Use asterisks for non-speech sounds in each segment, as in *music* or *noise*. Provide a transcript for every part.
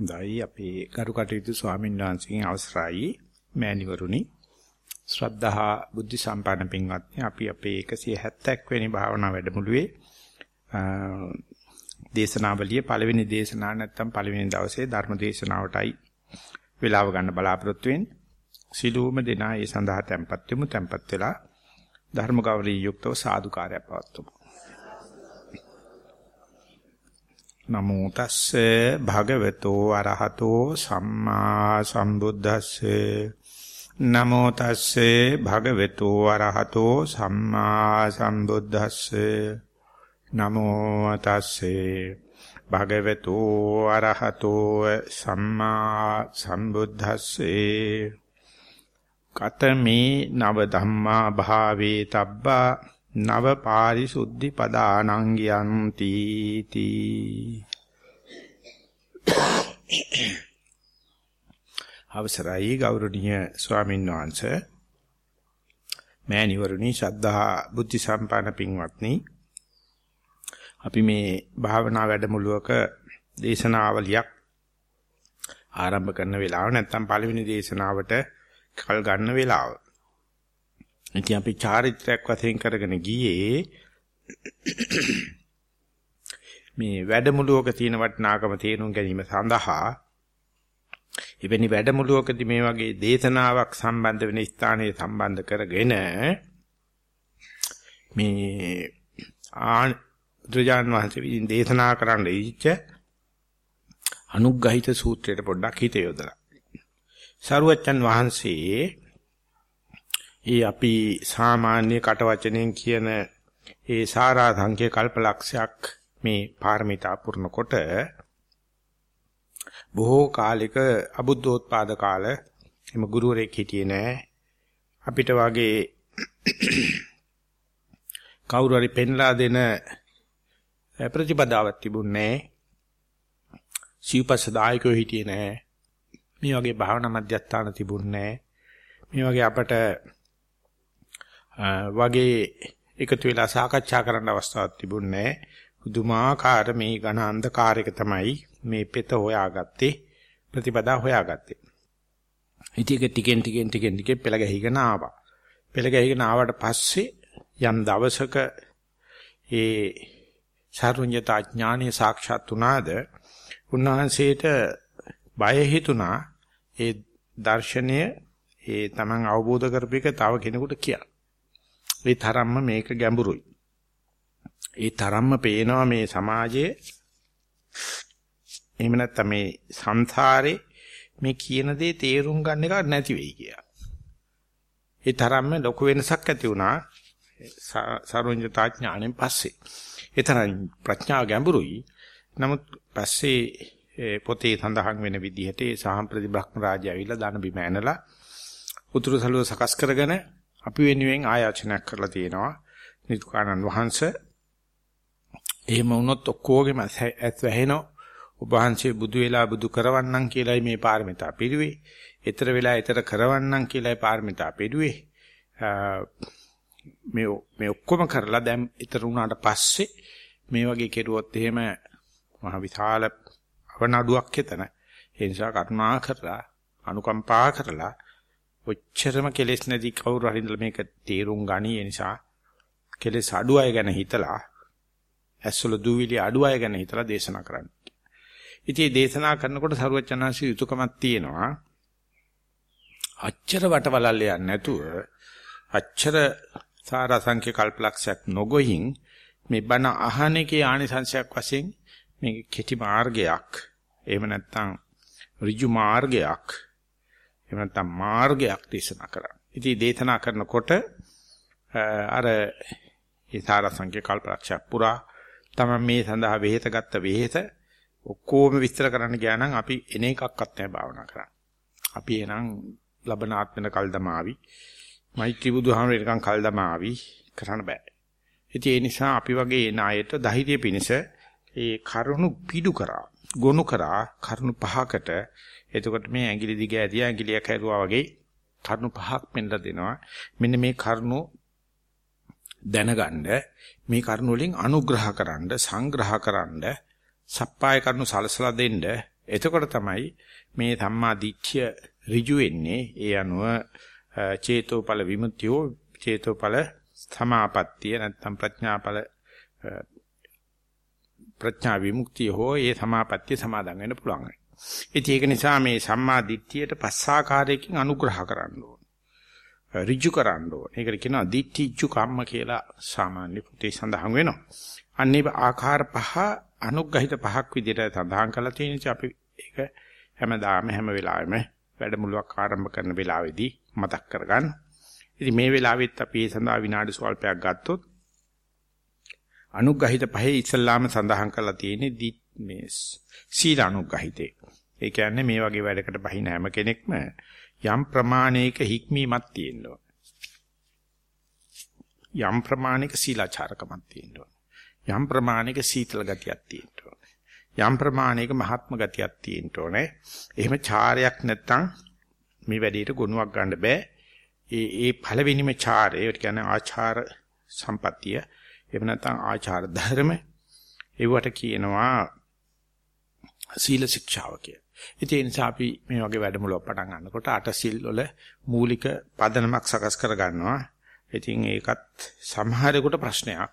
දයි අපේ ගරු කටයුතු ස්වාමීන් වහන්සේගෙන් අවසරයි. මෑණිවරුනි ශ්‍රද්ධහා බුද්ධ සම්පන්න පින්වත්නි අපි අපේ 170ක් වෙනි භාවනා වැඩමුළුවේ දේශනාවලිය පළවෙනි දේශනාව නැත්තම් පළවෙනි දවසේ ධර්ම දේශනාවටයි වේලාව ගන්න බලාපොරොත්තු වෙන්නේ. සිළුම දෙනා ඒ සඳහා tempත් වෙමු. tempත් වෙලා ධර්ම ගෞරවී යුක්තව සාදුකාරය පවත්වමු. නමෝ තස්සේ භගවතෝ අරහතෝ සම්මා සම්බුද්දස්සේ. නමෝ තස්සේ භගවතෝ අරහතෝ සම්මා සම්බුද්දස්සේ. නමෝ තස්සේ භගවතෝ අරහතෝ සම්මා සම්බුද්දස්සේ. කතමේ නව ධම්මා භාවේ තබ්බා නව පාරිසුද්ධි පදානං යන්ති තී. අවසරයි ගෞරවනීය ස්වාමීන් වහන්සේ. මෑණිවරුනි ශ්‍රද්ධා බුද්ධ සම්පන්න පින්වත්නි. අපි මේ භාවනා වැඩමුළුවක දේශනාවලියක් ආරම්භ කරන වෙලාව නැත්නම් පළවෙනි දේශනාවට කල් ගන්න වෙලාව. ඉතින් අපි චාරිත්‍රාක් වශයෙන් කරගෙන ගියේ මේ වැඩමුළුවක තියෙන වටිනාකම තේරුම් ගැනීම සඳහා එවැනි වැඩමුළුවකදී මේ වගේ දේශනාවක් සම්බන්ධ වෙන ස්ථානයේ සම්බන්ධ කරගෙන මේ ආ බුදුජාන් වහන්සේ විසින් දේශනා කරන්න ඉච්ච අනුග්‍රහිත සූත්‍රයට පොඩ්ඩක් හිත යොදලා. සරුවච්චන් වහන්සේ ඒ අපි සාමාන්‍ය කටවචනෙන් කියන ඒ සාරා සංඛ්‍ය කල්පලක්ෂයක් මේ පාරමිතා පුරන කොට බොහෝ කාලික අබුද්ධෝත්පාද කාල එම ගුරුවරයෙක් හිටියේ නෑ. අපිට වගේ කවුරු හරි පෙන්ලා දෙන ප්‍රතිපදාවක් තිබුණේ නෑ. සිව්පසදායකයෝ හිටියේ නෑ. මේ වගේ භාවනා මධ්‍යස්ථාන තිබුණේ නෑ. මේ වගේ අපට වගේ එකතු වෙලා සාකච්ඡා කරන්න අවස්ථාවක් තිබුණේ නැහැ. පුදුමාකාර මේ ඝන අන්ධකාරයක තමයි මේ පෙත හොයාගත්තේ ප්‍රතිපදා හොයාගත්තේ. ඉතින් ඒක ටිකෙන් ටිකෙන් ටිකෙන් ටිකෙන් පෙළ ගැහිගෙන ආවා. පෙළ ගැහිගෙන ආවට පස්සේ යම් දවසක ඒ සාරුඤ්‍යතා ඥානීය සාක්ෂාත් වුණාද උන්වහන්සේට බය හිතුණා ඒ දර්ශනය ඒ Taman අවබෝධ කරපේක තව කෙනෙකුට කියන්න. ඒ තරම්ම මේක ගැඹුරුයි. ඒ තරම්ම පේනවා මේ සමාජයේ එහෙම නැත්නම් මේ සංසාරේ මේ කියන දේ තේරුම් ගන්න එක නැති වෙයි කියලා. ඒ තරම්ම ලොකු වෙනසක් ඇති වුණා සර්වඥතා ඥාණයෙන් පස්සේ. ඒ තරම් ප්‍රඥාව ගැඹුරුයි. නමුත් පස්සේ පොතේ සඳහන් වෙන විදිහට ඒ සාම්ප්‍රති බ්‍රහ්ම රාජ්‍ය ඇවිල්ලා දාන බිම ඇනලා උතුරු සළුව සකස් කරගෙන අපි වෙනුවෙන් ආයාචනයක් කරලා තියෙනවා නිතුකානන් වහන්සේ. එහෙම වුණොත් ඔක්කොගෙම ඇත් වැහෙනවා. ඔබ වහන්සේ බුදු වෙලා බුදු කරවන්නම් කියලායි මේ පාරමිතා පිළිවේ. ඊතර වෙලා ඊතර කරවන්නම් කියලායි පාරමිතා පිළිවේ. මේ මේ ඔක්කොම කරලා දැන් ඊතර වුණාට පස්සේ මේ වගේ කෙරුවොත් එහෙම මහ විශාල අවනඩුවක් එතන. ඒ නිසා කරුණා කරලා අනුකම්පා කරලා ඔච්චරම කෙලෙස් නැති කවුරු හරි ඉඳලා මේක තීරුම් ගනි ඒ නිසා කෙලෙස් අඩු අය ගැන හිතලා ඇස්වල දූවිලි අඩු අය ගැන හිතලා දේශනා කරන්න. ඉතින් දේශනා කරනකොට සරුවචනාංශي යුතුයකමක් තියෙනවා. අච්චර වටවලල්ල යන්නේ නැතුව අච්චර සාරා සංඛ්‍ය කල්පලක්ෂයක් නොගොහින් මේ බණ අහන එකේ ආනිසංශයක් වශයෙන් මේක කෙටි මාර්ගයක් එහෙම නැත්නම් ඍජු මාර්ගයක් එහෙම නැත්නම් මාර්ගයක් දේශනා කරා. ඉතින් දේශනා කරනකොට අර ඒ සාරසංඛ්‍ය කල්පලක්ෂයක් පුරා තමයි මේ සඳහා වෙහෙත ගත්ත වෙහෙත ඔක්කොම විස්තර කරන්න ගියා නම් අපි එන එකක්වත් නැහැ භාවනා කරන්න. අපි එනං ලබන ආත්මන කල්දමාවි. මෛත්‍රී බුදුහාමර එනකන් කල්දමාවි කරන්න බෑ. ඉතින් ඒ නිසා අපි වගේ එන අයට ධෛර්යය පිණිස ඒ කරුණු පිටු කරා, ගොනු කරා කරුණු පහකට එතකොට මේ ඇඟිලි දිග ඇදියා ඇඟිලියක් හැරුවා වගේ කරුණු පහක් පෙන්නලා දෙනවා. මෙන්න මේ කරුණු දැනගන්න මේ කරුණු වලින් අනුග්‍රහ කරන්න සංග්‍රහ කරන්න සප්පාය කරුණු සලසලා දෙන්න එතකොට තමයි මේ සම්මා දිට්ඨිය ඍජු වෙන්නේ. ඒ අනුව චේතෝපල විමුක්තියෝ චේතෝපල සමාපත්තිය නැත්නම් ප්‍රඥාපල ප්‍රඥා විමුක්තිය හෝ ඒ සමාපත්තිය සමාදන් වෙන්න පුළුවන්. ඉතින් ඒක නිසා මේ සම්මා දිට්ඨියට පස්සාකාරයකින් අනුග්‍රහ කරන්න ඕන. ඍජු කරන්න ඕන. ඒකට කියනවා දිට්ඨිජ්ජු කම්ම කියලා සාමාන්‍ය පුතේ සඳහන් වෙනවා. අන්නේ ආකාර පහ අනුග්‍රහිත පහක් විදිහට සඳහන් කරලා තියෙන නිසා අපි ඒක හැමදාම හැම වෙලාවෙම වැඩමුළුවක් ආරම්භ කරන වෙලාවේදී මතක් කරගන්න. ඉතින් මේ වෙලාවෙත් අපි ඒ සඳහා විනාඩි ස්වල්පයක් ගත්තොත් අනුග්‍රහිත පහේ ඉස්සල්ලාම සඳහන් කරලා තියෙන්නේ මේ සීල අනුග්‍රහිතේ. ඒ කියන්නේ මේ වගේ වැඩකට බහින හැම කෙනෙක්ම යම් ප්‍රමාණයක හික්මීමක් තියෙන්න ඕන. යම් ප්‍රමාණයක සීලාචාරකමක් තියෙන්න ඕන. යම් ප්‍රමාණයක සීතල ගතියක් තියෙන්න ඕන. යම් ප්‍රමාණයක මහත්ම ගතියක් තියෙන්න ඕනේ. එහෙම චාරයක් නැත්තම් මේ වැඩේට ගුණයක් ගන්න බෑ. ඒ ඒ පළවෙනිම චාරය, ඒ කියන්නේ ආචාර සම්පත්තිය එහෙම නැත්නම් ආචාර ධර්ම ඒවට කියනවා සීල ශික්ෂාව කියලා. ඉතින් ඒ නිසා අපි මේ වගේ වැඩමුළුවක් පටන් ගන්නකොට අට සිල් වල මූලික පදනමක් සකස් කර ගන්නවා. ඉතින් ඒකත් සමහරෙකුට ප්‍රශ්නයක්.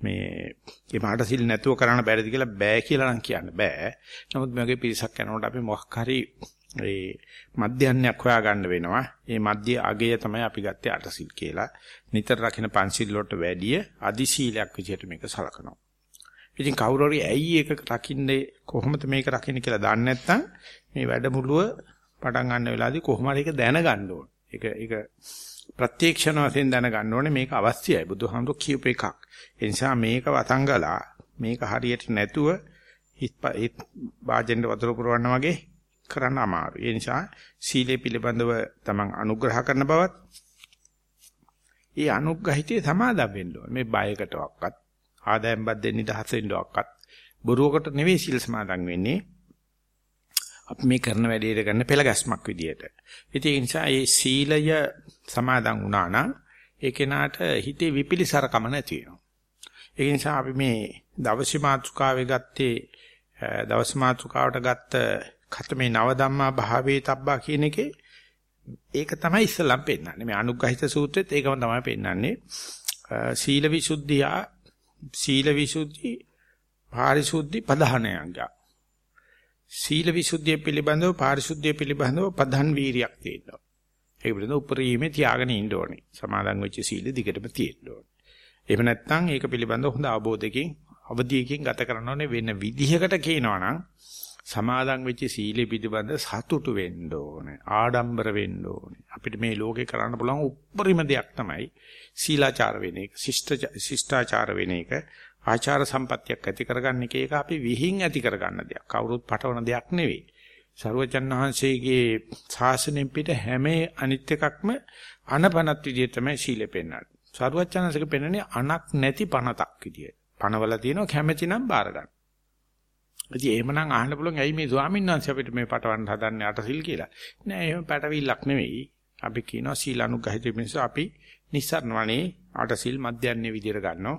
මේ මේ මාට සිල් නැතුව කරන්න බැරිද කියලා බෑ කියලා නම් කියන්න බෑ. නමුත් මේ වගේ පිරිසක් යනකොට අපි මොකක් හරි ඒ මධ්‍යන්නයක් හොයාගන්න වෙනවා. මේ මධ්‍ය අගය තමයි අපි ගත්තේ අටසිල් කියලා. නිතර රකින්න පන්සිල් වලට වැඩිය අදි සීලයක් විදිහට මේක සලකනවා. ඉතින් කවුරු හරි ඇයි ඒක රකින්නේ කොහොමද මේක රකින්නේ කියලා දන්නේ නැත්නම් මේ වැඩමුළුව පටන් ගන්න වෙලාවදී කොහොම හරි ඒක දැනගන්න ඕන. ඒක ඒක ප්‍රත්‍යක්ෂණ වශයෙන් දැනගන්න ඕනේ මේක අවශ්‍යයි. බුදුහාමුදුරු කියූප එකක්. ඒ නිසා මේක වතංගලා මේක හරියට නැතුව හිත වාජෙන්ද වතුර පුරවන්න වගේ කරන්න අමාරුයි. ඒ නිසා සීලය පිළිබඳව තමන් අනුග්‍රහ කරන බවත් ඒ අනුග්‍රහිතේ සමාදම් වෙන්න ඕනේ. මේ බයකටවත් ආදායම් බද්දෙන් නිදහස් වෙන්නවක්වත් බොරුවකට නෙවෙයි සීල් සමාදන් වෙන්නේ. අපි මේ කරන වැඩේට ගන්න පෙළ ගැස්මක් විදියට. ඉතින් ඒ නිසා මේ සීලය සමාදන් වුණා නම් ඒ කෙනාට හිතේ විපිලිසරකම නැති වෙනවා. ඒ නිසා අපි මේ දවසේ මාතෘකාවේ ගත්තේ දවස් මාතෘකාවට ගත්ත ඛතමේ නව ධම්මා භාවේ තබ්බා කියන එකේ ඒක තමයි ඉස්සලම් පෙන්නන්නේ. මේ අනුග්‍රහිත සූත්‍රෙත් ඒකම තමයි පෙන්නන්නේ. සීල විසුද්ධිය සීල විසුද්ධි පාරිශුද්ධි පධානයංග. සීල විසුද්ධිය පිළිබඳව පාරිශුද්ධිය පිළිබඳව පධාන් වීරියක් තියෙනවා. ඒක පිළිබඳව උපරිමේ තියාගෙන ඉන්න ඕනේ. සමාදන් වෙච්ච සීල දිගටම තියෙන්න ඕනේ. එහෙම නැත්නම් ඒක පිළිබඳව හොඳ අවබෝධයකින් අවධියකින් ගත කරන්න ඕනේ වෙන විදිහකට කියනවා නම් සමාදන් වෙච්ච සීලෙ පිළිබඳ සතුටු වෙන්න ඕනේ. ආඩම්බර වෙන්න ඕනේ. අපිට මේ ලෝකේ කරන්න පුළුවන් උප්පරිම දෙයක් තමයි සීලාචාර වෙන එක, ශිෂ්ටාචාර වෙන එක, ආචාර සම්පත්තියක් ඇති කරගන්න එක ඒක අපි විහිං ඇති කරගන්න දෙයක්. කවුරුත් පටවන දෙයක් නෙවෙයි. සර්වචන් වහන්සේගේ ශාසනයෙන් පිට හැම අනිත් එකක්ම අනපනත් විදිය තමයි සීලෙ පෙන්වන්නේ. සර්වචන්සක පෙන්වන්නේ අනක් නැති පනතක් විදිය. පනවල තියෙනවා කැමැති නම් බාර ගන්න. ඉතින් එහෙමනම් අහන්න පුළුවන් ඇයි මේ ස්වාමීන් වහන්සේ අපිට මේ පටවන්න හදන්නේ අටසිල් කියලා. නෑ එහෙම පැටවිල්ලක් නෙවෙයි. අපි කියනවා සීලානුගහිත මිනිස්සු අපි නිස්සාරණවනේ අටසිල් මධ්‍යන්නේ විදියට ගන්නවා.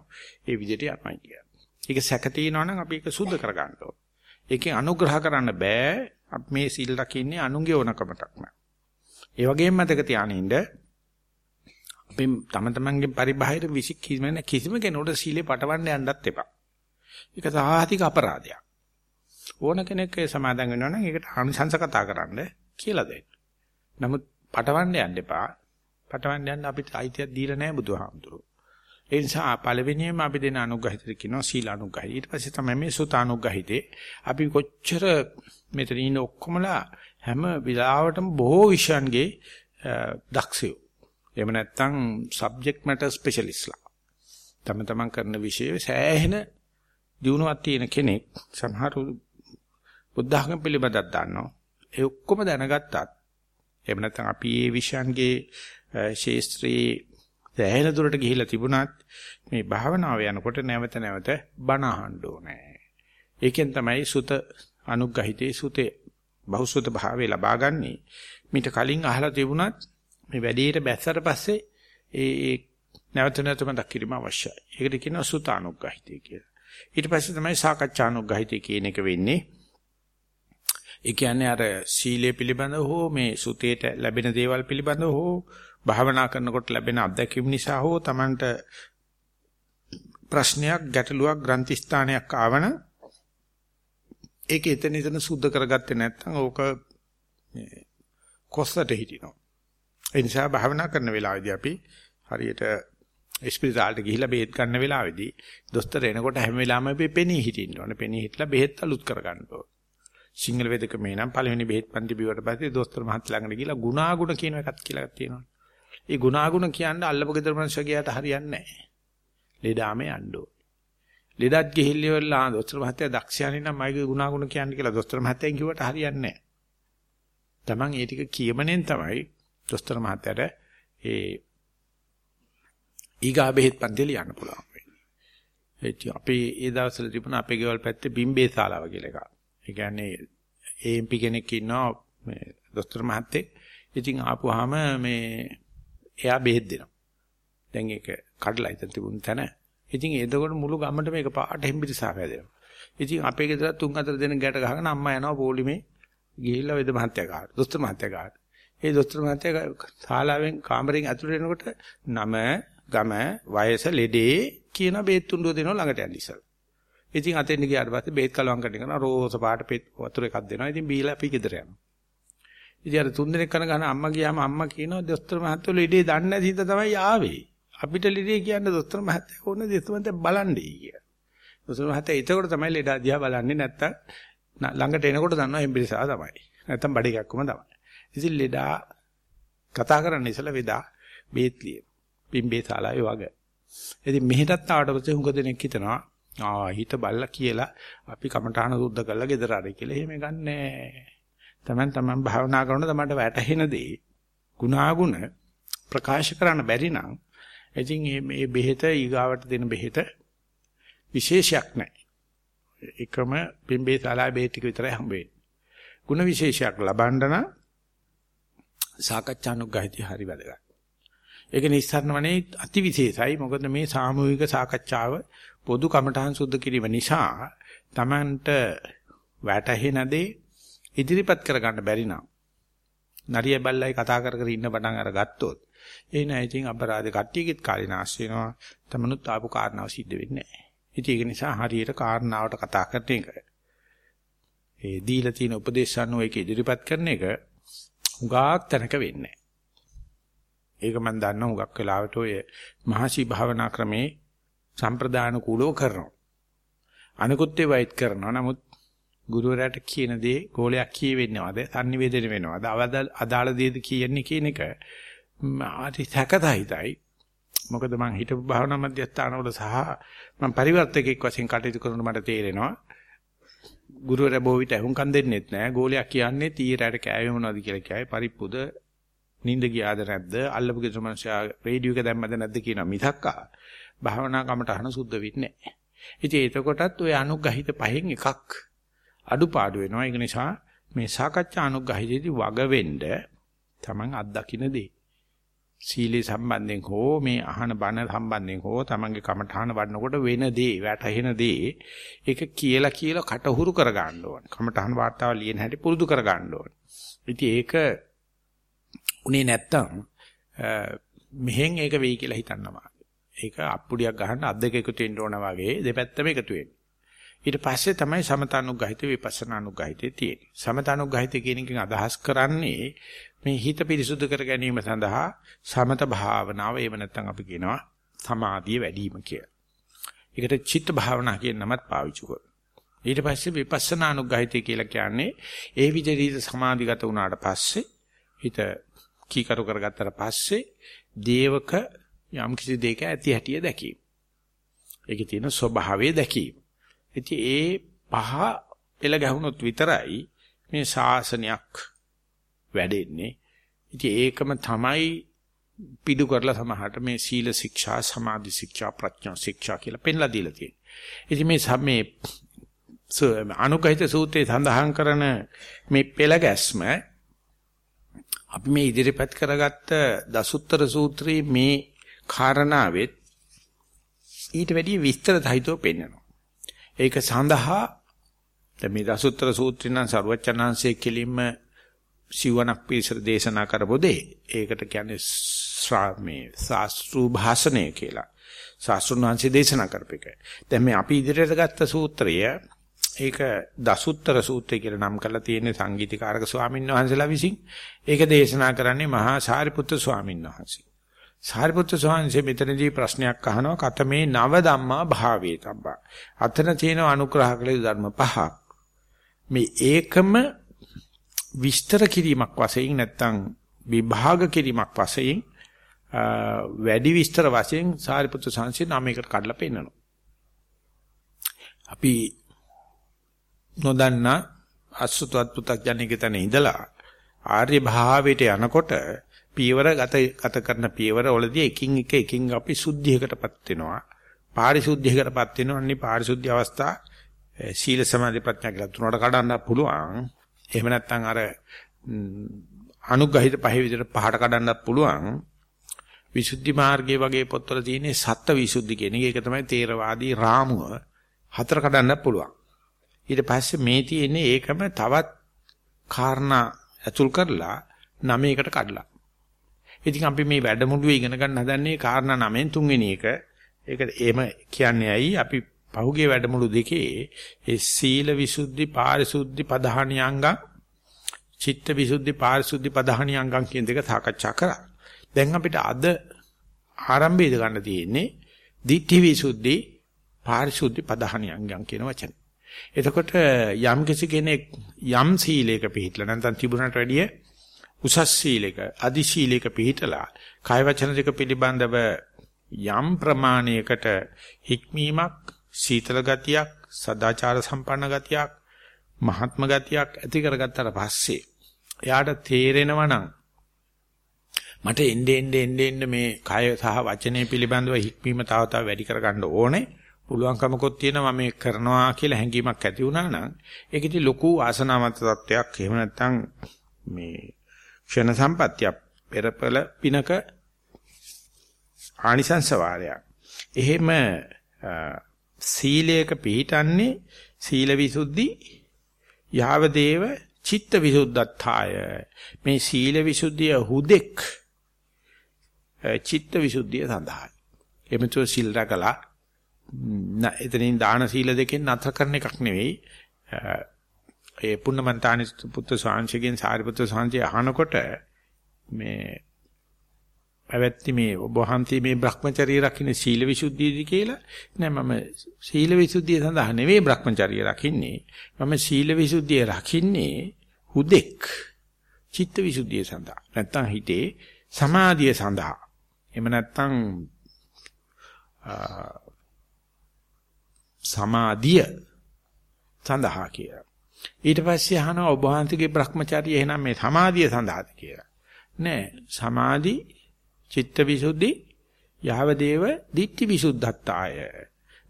ඒ විදියට යනවා කියන්නේ. ඒක සැක තියෙනවා නම් අපි ඒක සුද්ධ කර ගන්න ඕන. ඒකෙන් අනුග්‍රහ කරන්න බෑ. අපි මේ සීල් රකින්නේ අනුන්ගේ ඕනකමටක් නෑ. ඒ වගේම මතක තියානින්න අපි තම තමන්ගේ පරිබාහිර විසි කිසිම කෙනෙකුට සීලේ පටවන්න යන්නත් එපා. ඒක සාහිතික අපරාධයක්. ඕන කෙනෙක් ඒ සමාදන් වෙනවා නම් ඒකට ආනිසංස කතා කරන්න කියලා දෙන්න. නමුත් පටවන්න යන්න එපා. පටවන්න යන්න අපිට අයිතියක් දීලා නැහැ බුදුහාමුදුරුවෝ. ඒ නිසා පළවෙනියෙන්ම අපි දෙන අනුග්‍රහිතද කියනවා සීල අනුග්‍රහය. ඊට පස්සේ තමයි මේ සුත අනුග්‍රහිතේ. අපි කොච්චර මෙතන ඉන්න ඔක්කොමලා හැම වෙලාවටම බොහෝ විෂයන්ගේ දක්ෂයෝ. එහෙම නැත්නම් subject matter specialistලා. තම තමන් කරන විෂය සෑහෙන දිනුවක් තියෙන කෙනෙක් සමහර බුද්ධ ආගම පිළිබඳව දන්නවා. ඒ ඔක්කොම දැනගත්තත් එහෙම නැත්නම් අපි මේ විෂයන්ගේ ශේස්ත්‍රයේ දැහැන දුරට ගිහිලා තිබුණත් මේ භාවනාව යනකොට නැවත නැවත බණ අහන්න ඕනේ. ඒකෙන් තමයි සුත අනුග්‍රහිතේ සුතේ බහුසුත භාවය ලබාගන්නේ. මීට කලින් අහලා තිබුණත් මේ වැඩේට බැස්සට පස්සේ ඒ ඒ නැවත නැවතම දකිරීම අවශ්‍යයි. ඒකට කියනවා සුත අනුග්‍රහිතේ කියලා. ඊට පස්සේ තමයි සාකච්ඡා අනුග්‍රහිතේ කියන එක වෙන්නේ. ඒ කියන්නේ අර සීලය පිළිබඳව හෝ මේ සුතේට ලැබෙන දේවල් පිළිබඳව හෝ භාවනා කරනකොට ලැබෙන අත්දැකීම් නිසා හෝ Tamanට ප්‍රශ්නයක් ගැටලුවක් ග්‍රන්ථි ස්ථානයක් ආවන ඒක එතන එතන සුද්ධ කරගත්තේ නැත්නම් ඕක මේ කොස්සට හිටිනවා. ඒ නිසා භාවනා කරන වෙලාවේදී අපි හරියට ස්පිරිතාලට ගිහිල්ලා බෙහෙත් ගන්න වෙලාවේදී දොස්තර එනකොට හැම වෙලාවෙම අපි පෙනී හිටින්න ඕනේ. පෙනී හිටලා බෙහෙත් අලුත් කරගන්න ඕනේ. සිංහල වේදක මේ නම් පළවෙනි බෙහෙත් පන්ති බිවට පස්සේ දොස්තර මහත් ළඟට ගිහිල්ලා ගුණාගුණ කියන එකක් කියලා තියෙනවා. ඒ ගුණාගුණ කියන්නේ අල්ලපු ගෙදර මිනිස්සු ගියාට හරියන්නේ නැහැ. ලෙඩාම යන්න ඕනේ. ලෙඩත් ගිහිල්ලා දොස්තර මහත්තයා දක්ෂයානේ නම් මගේ ගුණාගුණ කියන්නේ කියලා දොස්තර මහත්තයන් කිව්වට හරියන්නේ නැහැ. Taman ඒ ටික කියමනෙන් තමයි දොස්තර මහත්තයාට ඒ ඊගා බෙහෙත් පන්ති ලියන්න පුළුවන් වෙන්නේ. ඒ අපි ඒ දවස්වල තිබුණ අපේ ගෙවල් පැත්තේ බිම්බේ ශාලාව කියලා එකක්. ඒ කියන්නේ AMP කෙනෙක් ඉන්නවා මේ දොස්තර මහත්තයෙක්. ඉතින් ආපුවාම මේ එයා බෙහෙත් දෙනවා. දැන් ඒක කඩලා ඉතින් තිබුණ තැන. ඉතින් එතකොට මුළු ගමට මේක පාට හෙම්බිරිසාව හැදෙනවා. ඉතින් අපේ ගෙදර තුන් හතර දෙනෙක් ගැට ගහගෙන අම්මා යනවා පොලිමේ ගිහිල්ලා වේද මහත්තයා ගාවට. දොස්තර මහත්තයා ගාවට. ඒ දොස්තර මහත්තයා ශාලාවෙන් කාමරෙන් ඇතුළට එනකොට නම ගම වයස ලෙඩේ කියන බේත් තුඬුව දෙනවා ළඟට යන්න ඉස්සලා. ඉතින් අතෙන් ගියාට පස්සේ බේත් කලවම් කරන එක රෝස පාට වතුර එකක් දෙනවා. ඉතින් බීලා අපි ගෙදර යනවා. ඉතින් අර තුන් දෙනෙක් කන ගහන අම්මා ගියාම අම්මා කියනවා දොස්තර මහත්තයෝ ලෙඩේ දන්නේ නැති හින්දා තමයි ආවේ. අපිට ලෙඩේ කියන්න දොස්තර මහත්තයා ඕනේ දොස්තර මහත්තයා බලන්නේ කියලා. දොස්තර මහත්තයා එතකොට තමයි ලෙඩ දිහා බලන්නේ නැත්තම් ළඟට එනකොට දන්නවා එම්බිරිසා තමයි. නැත්තම් බඩ එකක්ම තමයි. ඉතින් ලෙඩා කතා කරන්න ඉස්සලා වෙදා බේත් ලියන. පිම්බේ ශාලාවේ වගේ. ඉතින් මෙහෙටත් ආවට පස්සේ හුඟ දෙනෙක් හිතනවා ආ හිත බල්ලා කියලා අපි කමඨාන සුද්ධ කරලා ගෙදර ආරයි කියලා. එහෙම ගන්නෑ. Taman taman භාවනා කරනකොට තමන්ට වැටහෙන දේ ගුණාගුණ ප්‍රකාශ කරන්න බැරි නම් ඉතින් මේ බෙහෙත ඊගාවට දෙන බෙහෙත විශේෂයක් නැහැ. එකම පිම්බේ ශාලාවේ බෙහෙත් ටික විතරයි හම්බ වෙන්නේ. ಗುಣ විශේෂයක් ලබන්න නම් සාකච්ඡානුග්‍රහිතය හරි වැදගත්. ඒක නිස්සාරණ වනේ අති විශේෂයි. මොකද මේ සාමූහික සාකච්ඡාව පොදු කමඨහන් සුද්ධ කිරීම නිසා Tamanට වැටහෙන දේ ඉදිරිපත් කරගන්න බැරි නම් නරිය බල්ලයි කතා කර කර ඉන්න පටන් අරගත්තොත් ඒ නෑ ඉතින් අපරාධ කට්ටියකිට කාලේ නාස් වෙනවා තමනුත් ආපු කාරණාව සිද්ධ වෙන්නේ නෑ. ඉතින් ඒක නිසා හරියට කාරණාවට කතා කරන එක ඒ දීලා තියෙන උපදේශ අනුව ඒක ඉදිරිපත් කරන එක උගාක් තැනක වෙන්නේ ඒක මම දන්නා හුඟක් වෙලාවට ඔය මහසි භාවනා ක්‍රමේ සම්ප්‍රදාන කූලව කරනවා. අනිකුත් ඒවයිත් කරනවා. නමුත් ගුරුවරයාට කියන දේ ගෝලයක් කියවෙන්නවද? sannivedana වෙනවද? අදාළ දේද කියන්නේ කියන එක ආටි සැකතයිතයි. මොකද මම හිතපු භාවනා මධ්‍යස්ථාන වල සහ මම පරිවර්තකෙක් වශයෙන් කටයුතු කරනකොට මට තේරෙනවා ගුරුවරයා බොවිත අහුම්කම් දෙන්නෙත් නෑ ගෝලයක් කියන්නේ තීරයට කෑවේ මොනවද කියලා කියයි පරිප්පුද නිින්ද ගියාද නැද්ද? අල්ලපු ගෙදර මනුස්සයා රේඩියෝ එක දැම්මද නැද්ද කියන මිසක්කා භාවනා කමටහන සුද්ධ වෙන්නේ නැහැ. ඉතින් එතකොටත් ওই අනුග්‍රහිත පහෙන් එකක් අඩුපාඩු වෙනවා. ඒක නිසා මේ සාකච්ඡා අනුග්‍රහිතේදී වග වෙන්න තමන් අත්දකින්න දේ. සීලේ සම්බන්ධයෙන් හෝ මේ අහන බණ සම්බන්ධයෙන් හෝ තමන්ගේ කමඨාන වඩනකොට වෙන දේ වැටහෙන දේ ඒක කියලා කියලා කටහුරු කර ගන්න ඕන. කමඨාන වාර්තාව ලියන හැටි පුරුදු කර ගන්න ඕන. ඉතින් ඒක උනේ නැත්තම් මෙහෙන් ඒක වෙයි කියලා හිතන්නවා. ඒක අප්පුඩියක් ගහන්න අත් දෙක එකතු වෙන්න ඕන වගේ දෙපැත්තම එකතු වෙන්නේ. ඊට පස්සේ තමයි සමතානුග්‍රහිත විපස්සනානුග්‍රහිතේ තියෙන්නේ. සමතානුග්‍රහිත කියන එකෙන් අදහස් කරන්නේ මේ හිත පිරිසුදු කර ගැනීම සඳහා සමත භාවනාව එහෙම නැත්නම් අපි කියනවා සමාධිය වැඩි වීම කියලා. ඒකට චිත්ත භාවනා කියන නමත් පාවිච්චි කරනවා. ඊට පස්සේ විපස්සනානුග්‍රහිතය කියලා කියන්නේ ඒ විදිහට සමාධිගත වුණාට පස්සේ හිත කීකරු කරගත්තට පස්සේ දේවක යම් කිසි දෙයක ඇති හැටිය දැකීම. ඒකේ තියෙන ස්වභාවය දැකීම. ඉතින් ඒ පහ එළ ගැහුනොත් විතරයි මේ ශාසනයක් වැඩෙන්නේ. ඉතින් ඒකම තමයි පිටු කරලා සමහරට මේ සීල ශික්ෂා, සමාධි ශික්ෂා, ප්‍රඥා ශික්ෂා කියලා පෙන්ලා දීලා තියෙනවා. ඉතින් මේ සම්මේ අනුගහිත සූත්‍රයේ සඳහන් කරන මේ පෙළ ගැස්ම අපි මේ ඉදිරිපත් කරගත්ත දසුත්තර සූත්‍රයේ මේ කාරණාවෙත් ඊට වැඩිය විස්තර සහිතව පෙන්වනවා. ඒක සඳහා දැන් මේ දසුත්තර සූත්‍රය නම් සරුවචනාංශයේ කෙලින්ම සිවණක් පිරිසට දේශනා කරපොදේ. ඒකට කියන්නේ මේ ශාස්ත්‍රු භාෂණය කියලා. ශාස්ත්‍රුන් වහන්සේ දේශනා කරපේක. දැන් මේ අපි ඉදිරියට ගත්ත සූත්‍රය ඒක දසුත්තර සූත්‍රය කියලා නම් කරලා තියෙන සංගීතකාරක ස්වාමීන් වහන්සේලා විසින් ඒක දේශනා කරන්නේ මහා සාරිපුත්‍ර ස්වාමීන් වහන්සේ. සාරිපුත්‍ර ස්වාමීන් මෙතනදී ප්‍රශ්නයක් අහනවා කතමේ නව ධම්මා භාවේ තබ්බා. අතන තියෙන අනුග්‍රහ කළ ධර්ම පහක්. මේ ඒකම විස්තර කිරීමක් වශයෙන් නැත්තම් විභාග කිරීමක් වශයෙන් වැඩි විස්තර වශයෙන් සාරිපුත්‍ර සංසි නාමයකට කඩලා පෙන්නනවා. අපි නොදන්නා අසුතවත් පු탁ජනෙක තැන ඉඳලා ආර්ය භාවයට යනකොට පියවර ගත ගත කරන පියවර වලදී එකින් එක එකින් අපි සුද්ධියකටපත් වෙනවා. පාරිශුද්ධියකටපත් වෙනවා. අන්නේ පාරිශුද්ධි අවස්ථා සීල සමාධි ප්‍රඥා කියලා තුනකට කඩන්න පුළුවන්. එහෙම නැත්නම් අර අනුග්‍රහිත පහේ විදිහට පහට කඩන්නත් පුළුවන්. විසුද්ධි මාර්ගයේ වගේ පොත්වල තියෙන සත්ත්ව විසුද්ධි කියන එක. ඒක තමයි තේරවාදී රාමුව. හතර කඩන්නත් පුළුවන්. ඊට පස්සේ මේ තියෙන්නේ ඒකම තවත් කාරණා ඇතුල් කරලා නවයකට කඩලා. ඉතින් අපි මේ වැඩමුළුවේ ඉගෙන ගන්න හදන්නේ කාරණා නවයෙන් තුන්වෙනි එක. ඒක එහෙම කියන්නේ ඇයි අපි පහුගිය වැඩමුළු දෙකේ ඒ සීල විසුද්ධි පාරිශුද්ධි පධානියංගම් චිත්ත විසුද්ධි පාරිශුද්ධි පධානියංගම් කියන දෙක සාකච්ඡා කරා. දැන් අපිට අද ආරම්භයේද ගන්න තියෙන්නේ ditthi visuddhi පාරිශුද්ධි පධානියංගම් කියන වචනේ. එතකොට යම් කිසි කෙනෙක් යම් සීලයක පිළිහිట్లా නැත්නම් තිබුණට වැඩිය උසස් සීලයක අදි සීලයක පිළිහිටලා කාය වචන දෙක පිළිබඳව යම් ප්‍රමාණයකට හික්මීමක් සීතල ගතියක් සදාචාර සම්පන්න ගතියක් මහත්ම ගතියක් ඇති කරගත්තාට පස්සේ එයාට තේරෙනවා නම් මට එන්නේ එන්නේ එන්නේ මේ කය සහ වචනේ පිළිබඳව හික්මීම තව තව වැඩි කරගන්න ඕනේ. පුළුවන්කමකුත් තියෙනවා මේ කරනවා කියලා හැඟීමක් ඇති වුණා නම් ඒක ඉතින් ලොකු ආසනාවන්ත තත්වයක්. එහෙම නැත්නම් මේ ක්ෂණ සම්පත්‍ය පෙරපල පිනක ආනිසංස වාරයක්. එහෙම සීලයක පිහිටන්නේ සීල විසුද්ධි යාව දේව චිත්ත විසුද්ධත්තාය. මේ සීල විසුද්ධිය හුදෙක් චිත්ත විසුද්ධිය සඳහායි. එමෙතු සිල් රැකලා එතනින් දාන සීල දෙකෙන් නතර කරන එකක් නෙවෙයි. ඒ පුන්නමන්තානි පුත්‍ර ස්වාංශයෙන් සාරිපුත්‍ර ස්වාංශය අහනකොට මේ පැවැත්ති මේ ඔබ වහන්සේ මේ Brahmacharya රකින්න සීල විසුද්ධියද කියලා? නෑ මම සීල විසුද්ධිය සඳහා නෙවෙයි Brahmacharya රකින්නේ. මම සීල විසුද්ධිය රකින්නේ හුදෙක්. චිත්ත විසුද්ධිය සඳහා. නැත්තම් හිතේ සමාධිය සඳහා. එහෙම නැත්තම් සමාධිය සඳහා කියලා. ඊට පස්සේ අහනවා ඔබ වහන්සේගේ Brahmacharya එහෙනම් මේ සමාධිය සඳහාද කියලා. නෑ සමාධි චිත්තවිසුද්ධි යහවදේව ditthi visuddhattaya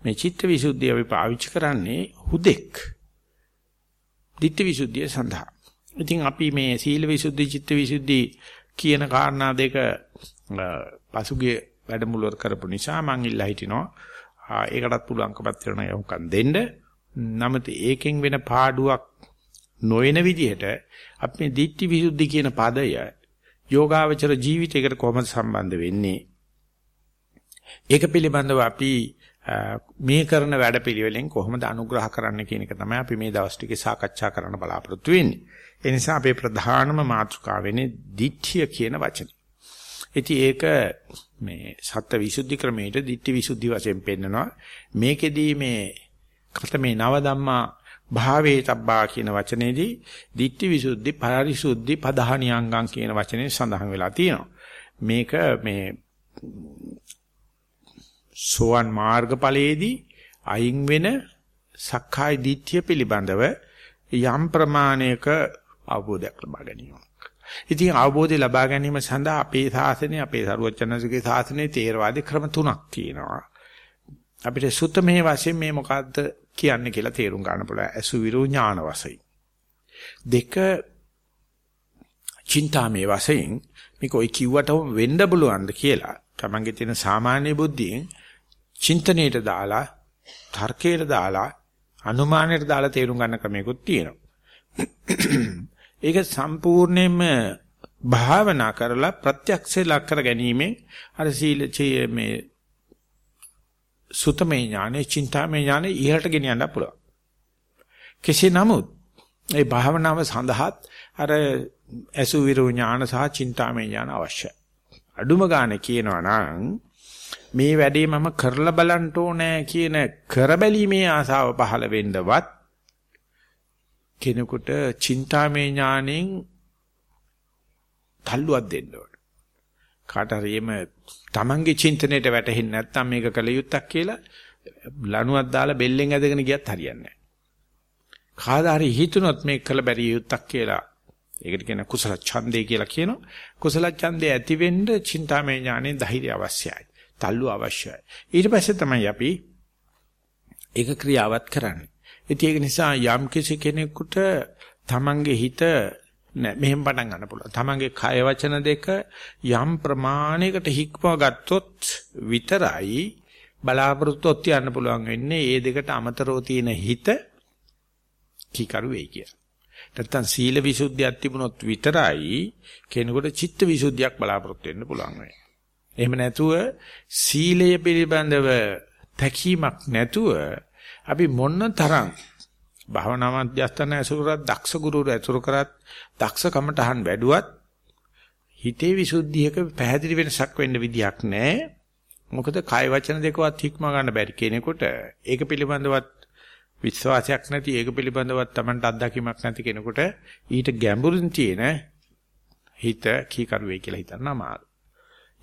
මේ චිත්තවිසුද්ධිය අපි පාවිච්චි කරන්නේ හුදෙක් ditthi visuddhiය සඳහා. ඉතින් අපි මේ සීල විසුද්ධි චිත්ත විසුද්ධි කියන කාරණා දෙක පසුගිය වැඩමුළුවර කරපු නිසා මම ඉල්ලා හිටිනවා ඒකටත් පුළුවන්කමක් තියෙනවා යොමුකම් දෙන්න. නමුත් ඒකෙන් වෙන පාඩුවක් නොවන විදිහට අපි මේ ditthi visuddhi කියන පදය යෝගාවචර ජීවිතයකට කොහොමද සම්බන්ධ වෙන්නේ? ඒක පිළිබඳව අපි මේ කරන වැඩපිළිවෙලෙන් කොහොමද අනුග්‍රහ කරන්න කියන එක තමයි අපි මේ දවස් ටිකේ සාකච්ඡා කරන්න බලාපොරොත්තු වෙන්නේ. ඒ නිසා අපේ ප්‍රධානම මාතෘකාව වෙන්නේ ditthිය කියන වචනේ. ඉතින් ඒක මේ සත්‍ය විසුද්ධි ක්‍රමයට ditthi විසුද්ධි වශයෙන් පෙන්නනවා. මේකෙදී මේ කතමේ නව ධම්මා භාවේ තබ්බා කියන වචනේදී ditthi විසුද්ධි පරිසුද්ධි පදහණියංගම් කියන වචනේ සඳහන් වෙලා තියෙනවා. මේක මේ සෝවන් මාර්ගඵලයේදී අයින් වෙන සක්කාය දිට්ඨිය පිළිබඳව යම් ප්‍රමාණයක අවබෝධයක් ලබා ගැනීම. ඉතින් අවබෝධය ලබා ගැනීම සඳහා අපේ ශාසනය අපේ සරුවචනසිකේ ශාසනයේ තේරවාදී ක්‍රම තුනක් තියෙනවා. අපිට සුත්තමේ වශයෙන් මේ මොකද්ද කියන්නේ කියලා තේරුම් ගන්න පුළුවන්. අසුවිරු ඥාන වශයෙන්. දෙක චින්තාමේ වශයෙන් මේක ඔයි කිව්වටම වෙන්න බලවන්ද කියලා. තමන්ගේ තියෙන සාමාන්‍ය බුද්ධියෙන් චින්තනයේට දාලා තර්කයට දාලා අනුමානයට දාලා තේරුම් ගන්න ක්‍රමයකුත් තියෙනවා. ඒක සම්පූර්ණයෙන්ම භාවනා කරලා ප්‍රත්‍යක්ෂේ ලක් කර ගැනීමෙන් අර සීල මේ සුතමේ ඥානෙ, චින්තාමේ ඥානෙ ඉහළට ගෙනියන්න පුළුවන්. කෙසේ නමුත් ඒ භාවනාව සඳහාත් අර අසුවිරු ඥාන සහ චින්තාමේ ඥාන අවශ්‍යයි. අඩුම ගානේ කියනවා නම් මේ වැඩේ මම කරලා බලන්න ඕනේ කියන කරබැලීමේ ආසාව පහළ වෙන්නවත් කෙනෙකුට චින්තාමේ ඥාණයෙන් තල්ලුවක් දෙන්න ඕන. කාට හරි එම තමන්ගේ චින්තනයට වැටෙන්නේ නැත්නම් මේක කළ යුත්තක් කියලා ලණුවක් දාලා බෙල්ලෙන් ඇදගෙන ගියත් හරියන්නේ නැහැ. කාදා හරි හිතුනොත් මේක කළ බැරි යුත්තක් කියලා ඒකට කියන කුසල ඡන්දේ කියලා කියනවා. කුසල ඡන්දේ ඇති වෙන්න චින්තාමය ඥානෙ ධෛර්ය අවශ්‍යයි. තල්ලු අවශ්‍යයි. ඊට පස්සේ තමයි අපි ඒක ක්‍රියාවත් කරන්නේ. ඉතින් ඒක නිසා යම් කිසි කෙනෙකුට තමන්ගේ හිත නෑ මෙහෙම පටන් ගන්න පුළුවන්. තමන්ගේ කය වචන දෙක යම් ප්‍රමාණයකට හික්මව ගත්තොත් විතරයි බලාපොරොත්තුවක් තියන්න පුළුවන් වෙන්නේ. ඒ දෙකට අමතරව තියෙන හිත කීකරු වෙයි කියලා. නැත්තම් සීල විසුද්ධියක් තිබුණොත් විතරයි කෙනෙකුට චිත්ත විසුද්ධියක් බලාපොරොත්තු වෙන්න පුළුවන් වෙන්නේ. එහෙම නැතුව සීලය පිළිබඳව තැකීමක් නැතුව අපි මොන තරම් භාවනා මධ්‍යස්ථාන ඇසුරු කරත් දක්ෂ ගුරුවරු ඇසුරු කරත් දක්ෂ කමටහන් වැඩුවත් හිතේ විසුද්ධියක පැහැදිලි වෙනසක් වෙන්න විදියක් නැහැ. මොකද කාය වචන දෙකවත් හික්ම ගන්න බැරි කෙනෙකුට ඒක පිළිබඳවත් විශ්වාසයක් නැති ඒක පිළිබඳවත් Tamanට අත්දැකීමක් නැති කෙනෙකුට ඊට ගැඹුරින් තියෙන හිත කීකරුවේ කියලා හිතන්න අමාරු.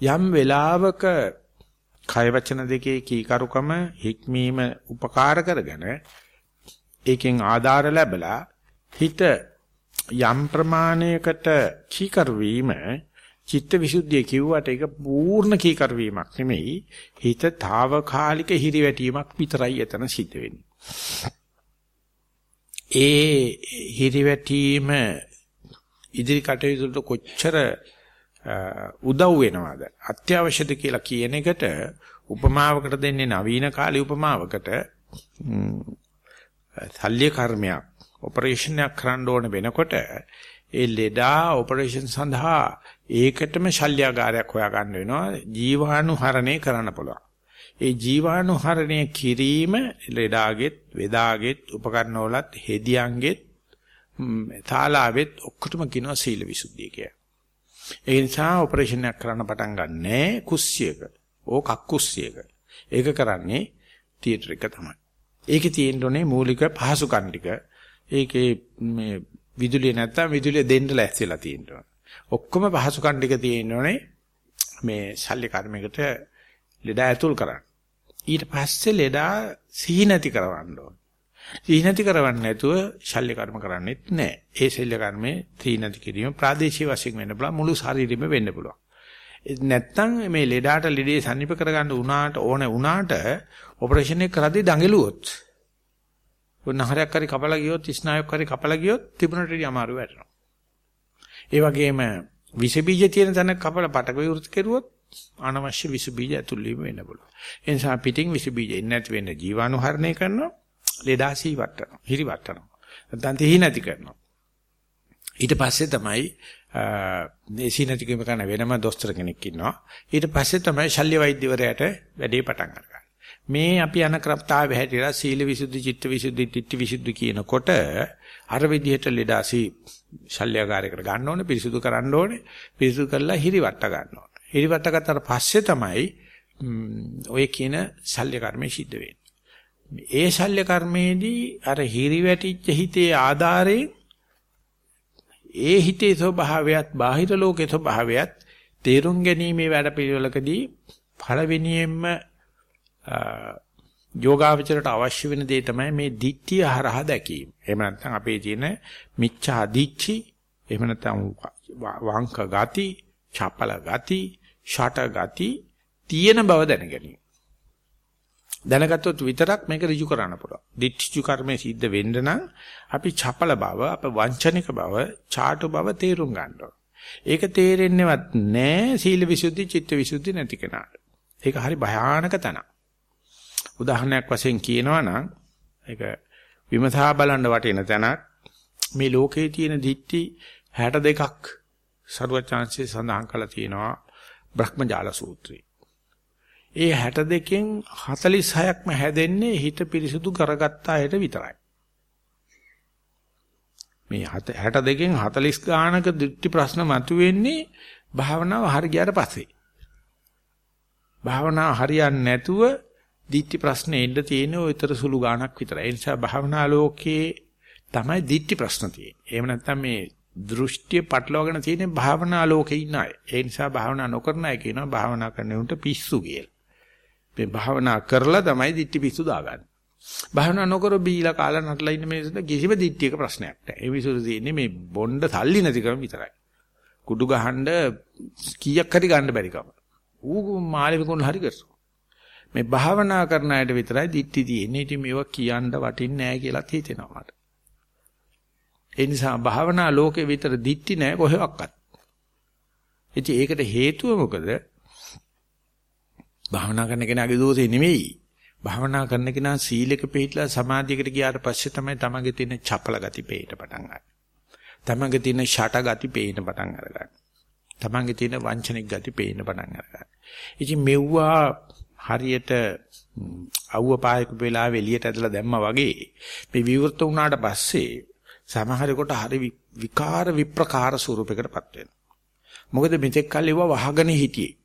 යම් වෙලාවක කය වචන දෙකේ කීකරුකම හික්මීම උපකාර කරගෙන ඒකෙන් ආධාර ලැබලා හිත යම් ප්‍රමාණයකට කීකරු වීම චිත්ත විසුද්ධිය කිව්වට ඒක පූර්ණ කීකරු වීමක් නෙමෙයි හිත తాවකාලික හිරිවැටීමක් විතරයි එතන සිද්ධ වෙන්නේ. ඒ හිරිවැටීම ඉදිරි කටයුතු කොච්චර උදව් වෙනවද අත්‍යවශ්‍යද කියලා කියන එකට උපමාවකට දෙන්නේ නවීන කාලේ උපමාවකට සල්්‍ය කර්මයක් ඔපරේෂන් එකක් කරන්න ඕන වෙනකොට ඒ ලෙඩා ඔපරේෂන් සඳහා ඒකටම ශල්‍යගාරයක් හොයාගන්න වෙනවා ජීවාණු හරණය කරන්න පුළුවන්. ඒ ජීවාණු හරණය කිරීම ලෙඩාගෙත් වේදාගෙත් උපකරණවලත් හෙදියන්ගෙත් තාලාවෙත් ඔක්කොටම කියනවා සීල විසුද්ධිය කියලා. ඒ නිසා ඔපරේෂන් එකක් කරන්න පටන් ගන්නෑ කුස්සියක. ඕක කක්කුස්සියක. ඒක කරන්නේ තියටර් එක තමයි. ඒකේ තියෙන්න ඕනේ මූලික පහසුකම් ටික. ඒකේ මේ විදුලිය නැත්තම් විදුලිය දෙන්න ලැස්තිලා තියෙනවා. ඔක්කොම පහසුකම් ටික තියෙන්න ඕනේ මේ ශල්‍ය කර්මයකට ලෙඩ ඇතුල් කරන්න. ඊට පස්සේ ලෙඩා සිහි නැති කරවන්න ඕන. සිහි නැති කරවන්නේ නැතුව ශල්‍ය කර්ම කරන්නේත් නැහැ. ඒ ශල්‍ය කර්මේ තී නැති කිරීම ප්‍රාදේශීය වශයෙන් වෙන්න පුළුවන් මුළු ශරීරෙම වෙන්න පුළුවන්. නැත්තම් මේ ලෙඩාට ලෙඩේ සනීප කරගන්න උනාට ඕන උනාට ඔපරේෂන් එක කරද්දී දඟලුවොත් උන්නහරයක් හරි කපලා ගියොත් ස්නායුක් හරි කපලා ගියොත් තිබුණට වඩා අමාරු වෙනවා. ඒ වගේම විස බීජ තියෙන තැන කපලා පටක විවෘත කෙරුවොත් අනවශ්‍ය විස බීජ ඇතුල් වීම වෙන්න පුළුවන්. ඒ නිසා පිටින් විස බීජ එන්නේ නැති වෙන්න ජීවාණුහරණය කරනවා. ලෙඩාසී වටනවා. හිරි වටනවා. නැත්නම් තෙහි නැති කරනවා. ඊට පස්සේ තමයි දේශී නැති කිම කරන වෙනම දොස්තර කෙනෙක් ඉන්නවා. ඊට පස්සේ තමයි ශල්‍ය වෛද්‍යවරයාට වැඩේ පටන් ගන්න. මේ අපි යන ක්‍රප්තාවේ හැටියට සීල විසුද්ධි, චිත්ත විසුද්ධි, තිට්ඨි විසුද්ධි කියනකොට අර විදිහට ලෙඩාසී ශල්‍යකාරයකට ගන්න ඕනේ, පිරිසුදු කරන්න ඕනේ, පිරිසුදු කරලා හිරි වට ගන්න ඕනේ. හිරි වට ගත්තට පස්සේ තමයි ඔය කියන ශල්‍ය කර්මය සිද්ධ වෙන්නේ. ඒ ශල්‍ය කර්මයේදී අර හිරි වැටිච්ච හිතේ ආධාරයෙන් ඒ හිතේ ස්වභාවයත් බාහිර ලෝකේ ස්වභාවයත් තේරුම් ගැනීමේ වැඩපිළිවෙලකදී පළවෙනියෙන්ම යෝගාවචරයට අවශ්‍ය වෙන දේ තමයි මේ දිට්ඨිය හරහා දැකීම. එහෙම නැත්නම් අපේ තියෙන මිච්ඡා දිච්චි, එහෙම නැත්නම් වංක ගති, චපල ගති, ෂට ගති තියෙන බව දැනගැනීම. දැනගත්තොත් විතරක් මේක ඍජු කරන්න පුළුවන්. දිට්ඨිජු කර්මයේ සිද්ධ වෙන්න නම් අපි චපල බව, අප වංචනික බව, ചാටු බව තේරුම් ගන්න ඒක තේරෙන්නේවත් නැහැ සීල විසුද්ධි, චිත්ත විසුද්ධි නැති කෙනාට. ඒක හරි භයානක තැනක්. උදාහරණයක් වශයෙන් කියනවා නම් ඒක විමසා බලන්න වටින තැනක් මේ ලෝකේ තියෙන දික්ටි 62ක් සරුවචාන්සේ සඳහන් කළා තියෙනවා බ්‍රහ්මජාල සූත්‍රයේ. ඒ 62කින් 46ක්ම හැදෙන්නේ හිත පිරිසුදු කරගත්ත අයට විතරයි. මේ 62කින් 40 ගානක දික්ටි ප්‍රශ්න මතුවෙන්නේ භාවනාව හරි ගියාට පස්සේ. භාවනාව හරියන්නේ නැතුව දික්ටි ප්‍රශ්න එන්න තියෙන ඔය ඊතර සුළු ගානක් විතරයි. ඒ නිසා භාවනා ලෝකයේ තමයි දික්ටි ප්‍රශ්න තියෙන්නේ. එහෙම නැත්නම් මේ දෘෂ්ටිය පටලවාගෙන තියෙන භාවනා ලෝකේ ඉන්න අය. ඒ නිසා භාවනා නොකරන අය කියනවා භාවනා කරන උන්ට පිස්සු කියලා. මේ භාවනා කරලා තමයි දික්ටි පිස්සු දාගන්නේ. භාවනා නොකර බීලා කාලා නටලා ඉන්න මිනිස්සුන්ට කිසිම දික්ටියක ප්‍රශ්නයක් නැහැ. ඒ මිනිස්සුන්ට තියෙන්නේ මේ බොණ්ඩ සල්ලි නැතිකම විතරයි. කුඩු ගහන්න කීයක් හරි ගන්න බැරි කම. ඌ මාළෙකුන් හරි කරසෝ. මේ භාවනා කරන අයට විතරයි දික්ටි තියෙන්නේ. ඉතින් මේවා කියන්න වටින්නේ නැහැ කියලා හිතෙනවා මට. ඒ නිසා භාවනා ලෝකේ විතර දික්ටි නැහැ කොහෙවත්. ඉතින් ඒකට හේතුව මොකද? භාවනා කරන කෙනාගේ දෝෂේ නෙමෙයි. භාවනා කරන කෙනා සීලෙක පිළිපදලා සමාධියකට ගියාට පස්සේ තමයි තමගේ තියෙන චපල ගති පේන්න පටන් ගන්නේ. තමගේ තියෙන ෂට ගති පේන්න පටන් අරගන්නේ. තමගේ තියෙන වංචනික ගති පේන්න පටන් අරගන්නේ. ඉතින් මෙව්වා හරියට අවුව පායක වෙලාවෙ එළියට ඇදලා දැම්මා වගේ මේ විවෘත වුණාට පස්සේ සමහරෙකුට හරි විකාර විප්‍රකාර ස්වරූපයකටපත් වෙනවා. මොකද මෙතෙක් කල් ඒවා වහගෙන හිටියේ.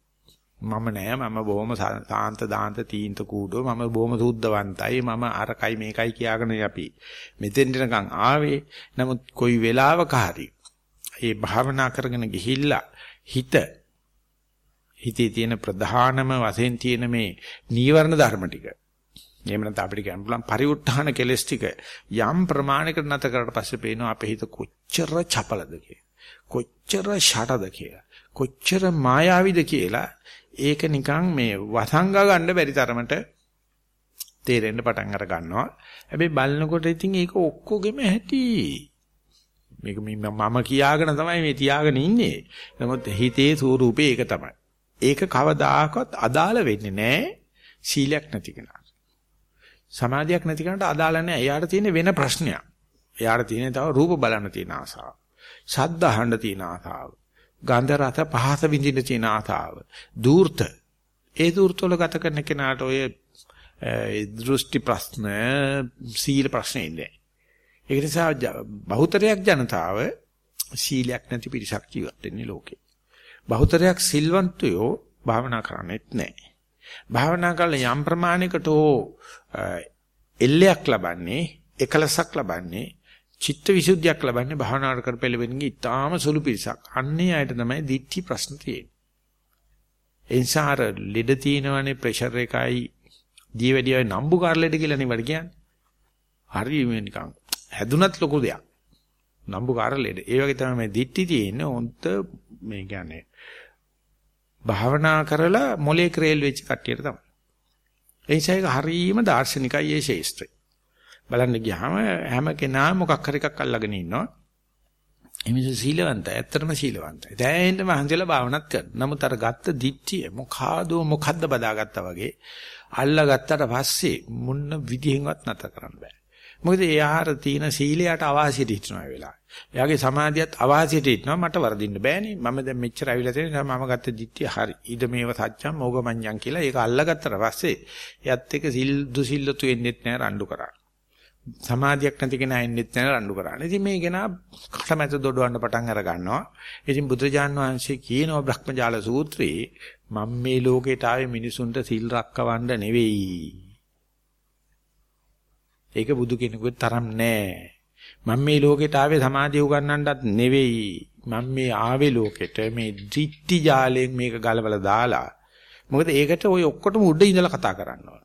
මම නෑ මම බොහොම සාන්ත දාන්ත තීන්ත කූඩෝ මම බොහොම සුද්ධවන්තයි මම අරකයි මේකයි කියාගෙන අපි මෙතෙන් දෙනකන් ආවේ. නමුත් කොයි වෙලාවක හරි මේ භාවනා කරගෙන ගිහිල්ලා හිත හිතේ තියෙන ප්‍රධානම වශයෙන් තියෙන මේ නීවරණ ධර්ම ටික එහෙම නැත්නම් අපිට කියන්න පුළුවන් පරිඋත්ථාන කෙලස් ටික යම් ප්‍රමාණයකට නැත කරලා පස්සේ පේනවා අපේ හිත කොච්චර චපලද කොච්චර ෂටද කියලා. කොච්චර මායාවිද කියලා ඒක නිකන් මේ වසංගා ගන්න බැරි තරමට තේරෙන්න පටන් අර ගන්නවා. හැබැයි බලනකොට ඉතින් ඒක ඔක්කොගෙම ඇති. මේක මම කියාගෙන තමයි මේ තියාගෙන ඉන්නේ. නමුත් හිතේ ස්වරූපේ ඒක තමයි. ඒක කවදාකවත් අදාළ වෙන්නේ නැහැ සීලයක් නැති කෙනා. සමාධියක් නැති කෙනාට අදාළ නැහැ. එයාට තියෙන වෙන ප්‍රශ්නයක්. එයාට තියෙන තව රූප බලන්න තියෙන ආසාව. ශබ්ද අහන්න තියෙන ආසාව. ගන්ධ රස පහස විඳින්න තියෙන ආසාව. දූර්ත. ඒ දූර්ත වල ගත කරන කෙනාට ඔය දෘෂ්ටි ප්‍රශ්න, සීල ප්‍රශ්න ඉන්නේ. ඒක නිසා බහුතරයක් ජනතාව සීලයක් නැති පිරිසක් ජීවත් වෙන්නේ ලෝකේ. බහුතරයක් සිල්වන්තයෝ භාවනා කරන්නේත් නැහැ. භාවනා කරලා යම් ප්‍රමාණයකට එල්ලයක් ලබන්නේ එකලසක් ලබන්නේ චිත්ත විසුද්ධියක් ලබන්නේ භාවනාවට කරපෙළවෙන්නේ ඊටාම සුළු පිරිසක්. අන්නේ අයට තමයි දිට්ඨි ප්‍රශ්න තියෙන්නේ. එන්සාර ලෙඩ තියෙනවනේ ප්‍රෙෂර් එකයි දීවැඩියයි නම්බුකාර ලෙඩ කියලා නේ වඩ කියන්නේ. හරි මේ නිකන් හැදුනත් ලොකු දෙයක්. නම්බුකාර ලෙඩ. ඒ වගේ තමයි මේ දිට්ඨි තියෙන්නේ. හොන්ත මේ කියන්නේ භාවනා කරලා මොලේ ක්‍රේල් වෙච්ච කට්ටියට තමයි. ඒ නිසා ඒක හරීම දාර්ශනිකයි ඒ ශේෂ්ත්‍රය. බලන්න ගියාම හැම කෙනා මොකක් හරි එකක් අල්ලගෙන ඉන්නවා. එමිස සීලවන්තයි. ඇත්තටම සීලවන්තයි. දැනෙන්න මහන්සියලා භාවනාත් කරනවා. නමුත් අර ගත්ත දිට්ඨිය මොකාදෝ මොකද්ද බදාගත්තා වගේ අල්ලගත්තට පස්සේ මුන්න විදිහෙන්වත් නැතර කරන්න බෑ. මොකද එයාට තියෙන සීලයට අවාසියට හිටනවා වෙලාව. එයාගේ සමාධියත් අවාසියට හිටනවා මට වරදින්න බෑනේ. මම දැන් මෙච්චර ඇවිල්ලා තියෙන නිසා මම ගත්ත දිට්ඨිය හරි. ඉද මේව සත්‍යම් මොගමඤ්ඤම් කියලා ඒක අල්ලගත්තට පස්සේ එයත් එක සිල් දුසිල්ලතු වෙන්නෙත් නෑ රණ්ඩු කරා. සමාධියක් නැති කෙනා එන්නෙත් නෑ රණ්ඩු කරන්නේ. ඉතින් මේ කෙනා කටමැත දොඩවන්න පටන් අර ගන්නවා. ඉතින් බුදුරජාන් වහන්සේ කියනවා බ්‍රහ්මජාල සූත්‍රයේ මම මේ ලෝකේට ආවේ මිනිසුන්ට සිල් රැකවන්න නෙවෙයි. ඒක බුදු කෙනෙකුට තරම් නෑ. මම මේ ලෝකෙට ආවේ සමාධිය උගන්නන්නත් නෙවෙයි. මම මේ ආවේ ලෝකෙට මේ ධිට්ටි ජාලයෙන් මේක ගලවලා දාලා. මොකද ඒකට ওই ඔක්කොටම උඩ ඉඳලා කතා කරනවා.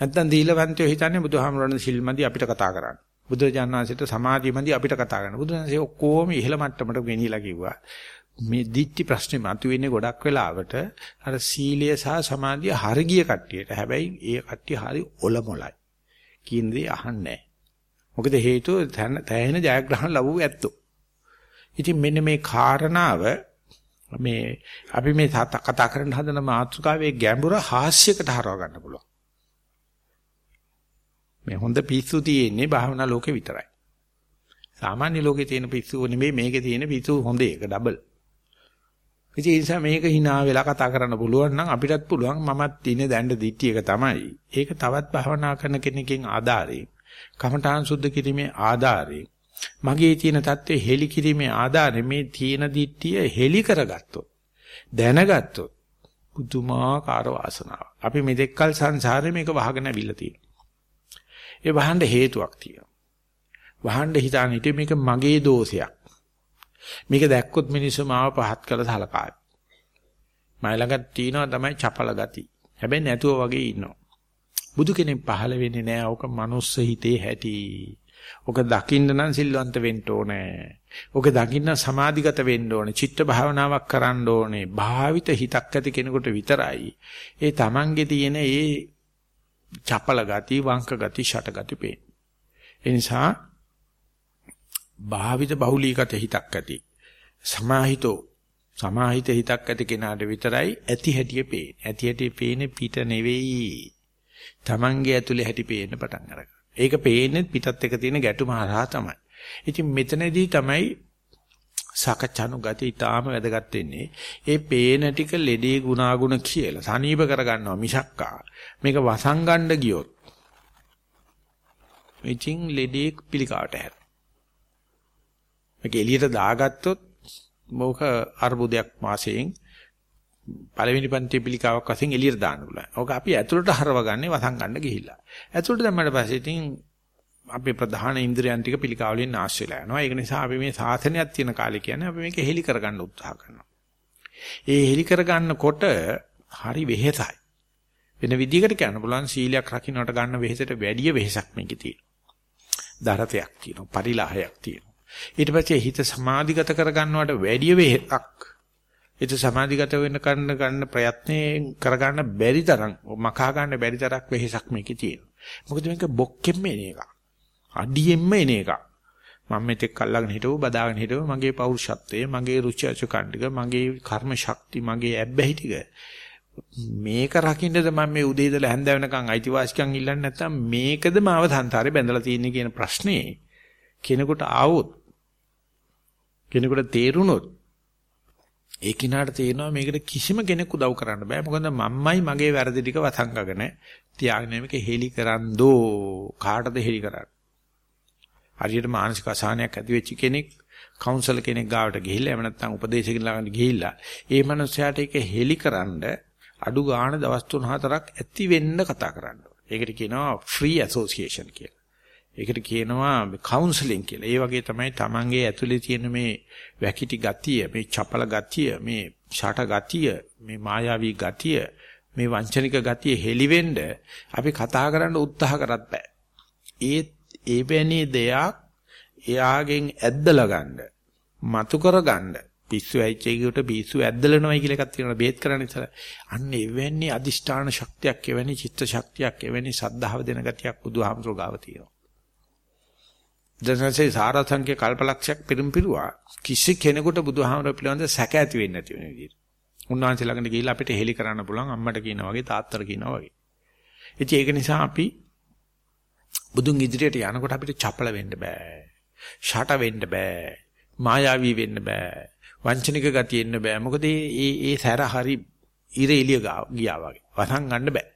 නැත්තම් දීලවන්තයෝ හිතන්නේ බුදුහාමරණ සිල්මදි අපිට කතා කරන්න. බුදුජානනාංශයට සමාධියමදි අපිට කතා කරන්න. බුදුන්සේ ඔක්කොම ඉහළ මට්ටමට ගෙනියලා කිව්වා. මේ දිට්ටි ප්‍රශ්නේ මතුවෙන්නේ ගොඩක් වෙලාවට අර සීලය සහ සමාධිය හරිය කට්ටියට. හැබැයි ඒ කට්ටිය හරි ඔලොමලයි. කියන දේ අහන්නේ මොකද හේතුව තැහෙන ජයග්‍රහණ ලැබුව ඇත්තෝ. ඉතින් මෙන්න මේ කාරණාව මේ අපි මේ කතා කරන්න හදන මාතෘකාවේ ගැඹුර හාස්‍යයකට හරව ගන්න පුළුවන්. මේ හොඳ පිස්සු තියෙන්නේ භාවනා ලෝකේ විතරයි. සාමාන්‍ය ලෝකේ තියෙන පිස්සු නෙමෙයි මේකේ තියෙන පිස්සු හොඳ එක ඩබල්. ඉතින් ඒ නිසා මේක hina වෙලා කතා කරන්න පුළුවන් නම් අපිටත් පුළුවන් මමත් තියෙන දැන්න දිට්ටි එක තමයි. ඒක තවත් භාවනා කරන කෙනකින් ආධාරේ. කමඨාන් සුද්ධ කිරීමේ ආධාරේ. මගේ තියෙන தත්ත්වය හෙලි කිරීමේ ආධාරේ මේ තියෙන දිට්ටිය හෙලි කරගත්තොත් දැනගත්තොත් පුදුමාකාර වාසනාවක්. අපි මෙතෙක්කල් සංසාරේ මේක වහගෙන අවිල්ල තියෙනවා. ඒ වහන්න හේතුවක් තියෙනවා. වහන්න හිතාන හිටියේ මේක මගේ දෝෂයක්. මේක දැක්කොත් මිනිස්සු මාව පහත් කළ සලකාවි. මයි ළඟ තියෙනවා තමයි චපල ගති. හැබැයි නැතුව වගේ ඉන්නවා. බුදු කෙනෙක් පහළ වෙන්නේ නැහැ. ඕක මනුස්ස හිතේ හැටි. ඕක දකින්න නම් සිල්වන්ත වෙන්න ඕනේ. ඕක දකින්න සමාධිගත වෙන්න ඕනේ. චිත්ත භාවනාවක් කරන්න ඕනේ. භාවිත හිතක් ඇති කෙනෙකුට විතරයි. ඒ Tamange තියෙන ඒ චපල ගති, වංක ගති, ෂට ගති පේන. ඒ නිසා භාවිත බහුලීගත හිතක් ඇති. සමාහිතෝ සමාහිත හිතක් ඇති කෙනාට විතරයි ඇති හැටිය පේන්නේ. ඇති හැටිය පේන්නේ පිට නෙවෙයි. Tamange ඇතුලේ හැටි පේන්න පටන් අරගන්න. ඒක පේන්නේ පිටත් එක තියෙන ගැටුම හරහා තමයි. ඉතින් මෙතනදී තමයි සකච්ඡානු ගති ඊටාම වැදගත් වෙන්නේ. ඒ පේන ටික ලෙඩේ ගුණාගුණ කියලා සනීප කරගන්නවා මිසක්කා. මේක වසංගණ්ඩ ගියොත් ඉතින් ලෙඩේ පිළිකාවට හැර. මේක එළියට දාගත්තොත් මොක අර්බුදයක් මාසයෙන් පළවෙනි පන්ති පිළිකාවක් වශයෙන් එළියට දාන්න පුළුවන්. ඕක අපි ඇතුළට හරවගන්නේ වසංගණ්ඩ ගිහිල්ලා. ඇතුළට දැම්මට පස්සේ ඉතින් අපේ ප්‍රධාන ඉන්ද්‍රියන් ටික පිළිකාවලින් නැස් වෙලා යනවා. ඒක නිසා අපි මේ සාසනයක් තියෙන කාලේ කියන්නේ අපි මේක හෙලි කරගන්න උත්සාහ කරනවා. ඒ හෙලි කරගන්නකොට හරි වෙහෙසයි. වෙන විදිහකට කියන්න පුළුවන් සීලයක් රකින්නට ගන්න වෙහෙසට වැඩිය වෙහෙසක් මේකේ තියෙනවා. දරතයක් තියෙනවා, පරිලාහයක් තියෙනවා. ඊට පස්සේ හිත සමාධිගත කරගන්නවට වැඩිය වෙහෙසක් හිත සමාධිගත වෙන්න කරන ගන්න ප්‍රයත්නේ කරගන්න බැරි තරම් මකා ගන්න බැරි තරක් වෙහෙසක් මේකේ තියෙනවා. මොකද මේක බොක්කෙම්ම එන එකක්. අඩියෙන්ම එන එකක්. මම මෙතෙක් අල්ලගෙන හිටව බදාගෙන හිටව මගේ පෞරුෂත්වය, මගේ රුචි අසුකණ්ඩික, මගේ කර්ම ශක්ති, මගේ ඇබ්බැහි ටික. මේක රකින්නද මම මේ උදේ ඉඳලා හැන්ද වෙනකන් අයිතිවාසිකම් ඉල්ලන්නේ නැත්නම් මේකද මාව සංසාරේ බැඳලා තියෙන්නේ කියන ප්‍රශ්නේ කෙනෙකුට ආවොත් කෙනෙකුට තේරුණොත් ඒ කිනාට තේරෙනවා මේකට කිසිම කෙනෙක් උදව් කරන්න බෑ. මොකද මම්මයි මගේ වැරදි ටික වසංගගෙන තියාගෙන මේක හෙලි කරන්දෝ කාටද හෙලි කරන්නේ? හරියට මානසික අසහනයක් ඇති වෙච්ච කෙනෙක් කවුන්සලර් කෙනෙක් ගාවට ගිහිල්ලා එහෙම නැත්නම් උපදේශකෙක් ළඟට ගිහිල්ලා ඒ මනුස්සයාට ඒක හෙලිකරනද අඩු ගාණ දවස් 3-4ක් ඇති වෙන්න කතා කරන්න. ඒකට කියනවා ෆ්‍රී ඇසෝසියේෂන් කියලා. ඒකට කියනවා කවුන්සලින් කියලා. ඒ වගේ තමයි Tamange ඇතුලේ තියෙන මේ වැකිටි ගතිය, මේ චපල ගතිය, මේ ෂට ගතිය, මේ මායාවී ගතිය, මේ වංචනික ගතිය හෙලිවෙන්න අපි කතා කරන්න උත්සාහ කරත් බෑ. ඒ එවැනි දෙයක් එයාගෙන් ඇද්දලා ගන්න මතු කරගන්න. පිස්සු ඇයිච් එකකට පිස්සු ඇද්දලනවයි කියලා එකක් තියෙනවා. බේත් කරන්න ඉතල අන්න එවැනි අදිෂ්ඨාන ශක්තියක් එවැනි චිත්ත ශක්තියක් එවැනි සද්ධාව දෙන ගතියක් බුදුහාමුදුරුවෝ ගාව තියෙනවා. දසනසේ සාරසංඛ්‍ය කල්පලක්ෂයක් පිරිම්පිරුවා කිසි කෙනෙකුට බුදුහාමුදුරුවෝ පිළිබඳ සැක ඇති වෙන්නේ නැති වෙන විදිහට. උන්වහන්සේ ළඟට ගිහිල්ලා අපිට හෙලි කරන්න පුළුවන් අම්මට කියනවා වගේ තාත්තට කියනවා වගේ. ඉතින් ඒක නිසා අපි බුදුන් ඉදිරියට යනකොට අපිට චපල වෙන්න බෑ. ෂට වෙන්න බෑ. මායාවී වෙන්න බෑ. වංචනික ගතිය එන්න බෑ. මොකද මේ මේ සැර හරි ඉර එළිය ගියා වගේ. වසන් ගන්න බෑ.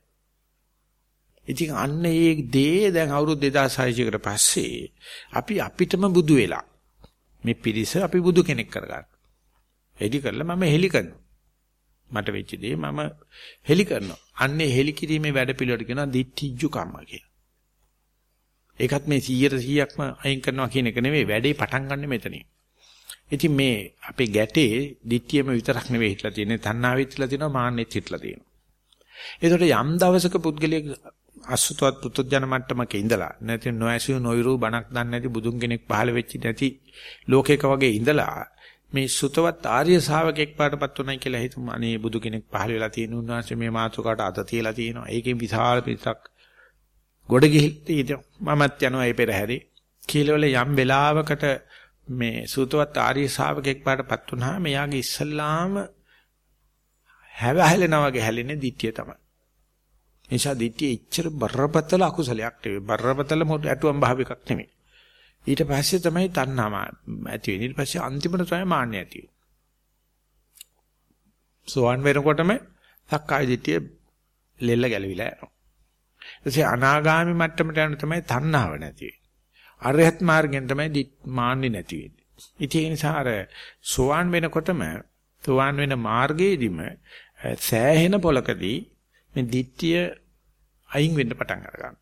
ඉතින් අන්න ඒ දේ දැන් අවුරුදු 2600 කට පස්සේ අපි අපිටම බුදු වෙලා මේ පිරිස අපි බුදු කෙනෙක් කරගන්න. හෙලි කරලා මම හෙලි කරනවා. මට වෙච්ච දේ මම හෙලි කරනවා. අන්නේ හෙලි කිරීමේ වැඩ පිළිවෙලට කියනවා දිට්ඨිජ්ජු කම්ම කියලා. ඒකත් මේ 100ට 100ක්ම අයින් කරනවා කියන එක නෙවෙයි වැඩේ පටන් ගන්න මෙතනින්. ඉතින් මේ අපේ ගැටේ දිට්ඨියම විතරක් නෙවෙයි හිටලා තියෙන්නේ තණ්හාවෙත් හිටලා තියෙනවා මාන්නෙත් හිටලා තියෙනවා. ඒකට යම් දවසක පුද්ගලයෙක් අසුතවත් පුතුජන මට්ටමක ඉඳලා නැති නොඇසු නොයිරු බණක් දන්නේ නැති බුදුන් කෙනෙක් පහළ වෙච්ච නැති ලෝකයක වගේ ඉඳලා මේ සුතවත් ආර්ය ශාවකෙක් පාටපත් උනායි කියලා හිතමු අනේ බුදු කෙනෙක් පහළ වෙලා තියෙන උන්වහන්සේ මේ මාතෘකාට අත තියලා තියෙනවා ඒකෙන් විශාල පිටක් ගොඩ ගිහින් මමත් යනවා ඒ පෙරහැරේ කීලවල යම් වෙලාවකට මේ සූතවත් ආර්ය ශාවකෙක් පාටපත් වුණාම එයාගේ ඉස්සල්ලාම හැවහැලෙනා වගේ හැලෙන්නේ ditthිය තමයි. නිසා දිට්ඨිය ඉච්චර බරපතල අකුසලයක් නෙවෙයි. බරපතල මොඩ ඇතුම් භාවිකක් නෙවෙයි. ඊට පස්සේ තමයි තණ්හාම ඇති වෙන්නේ. ඊට පස්සේ අන්තිමට තමයි මාන්නය ඇති වෙන්නේ. සෝවන් වෙනකොටම සක්කාය දිට්ඨිය ලෙල්ල ගැලවිලා යනවා. ඊටසේ අනාගාමි මට්ටමට යන තමයි තණ්හාව නැති වෙන්නේ. අරහත් මාර්ගයෙන් තමයි මාන්නේ නැති වෙන්නේ. ඉතින් ඒ නිසා අර සෝවන් වෙනකොටම සෝවන් වෙන මාර්ගයේදීම සෑහෙන පොලකදී මේ දිට්ඨිය අයින් වෙන්න පටන් අරගන්නවා.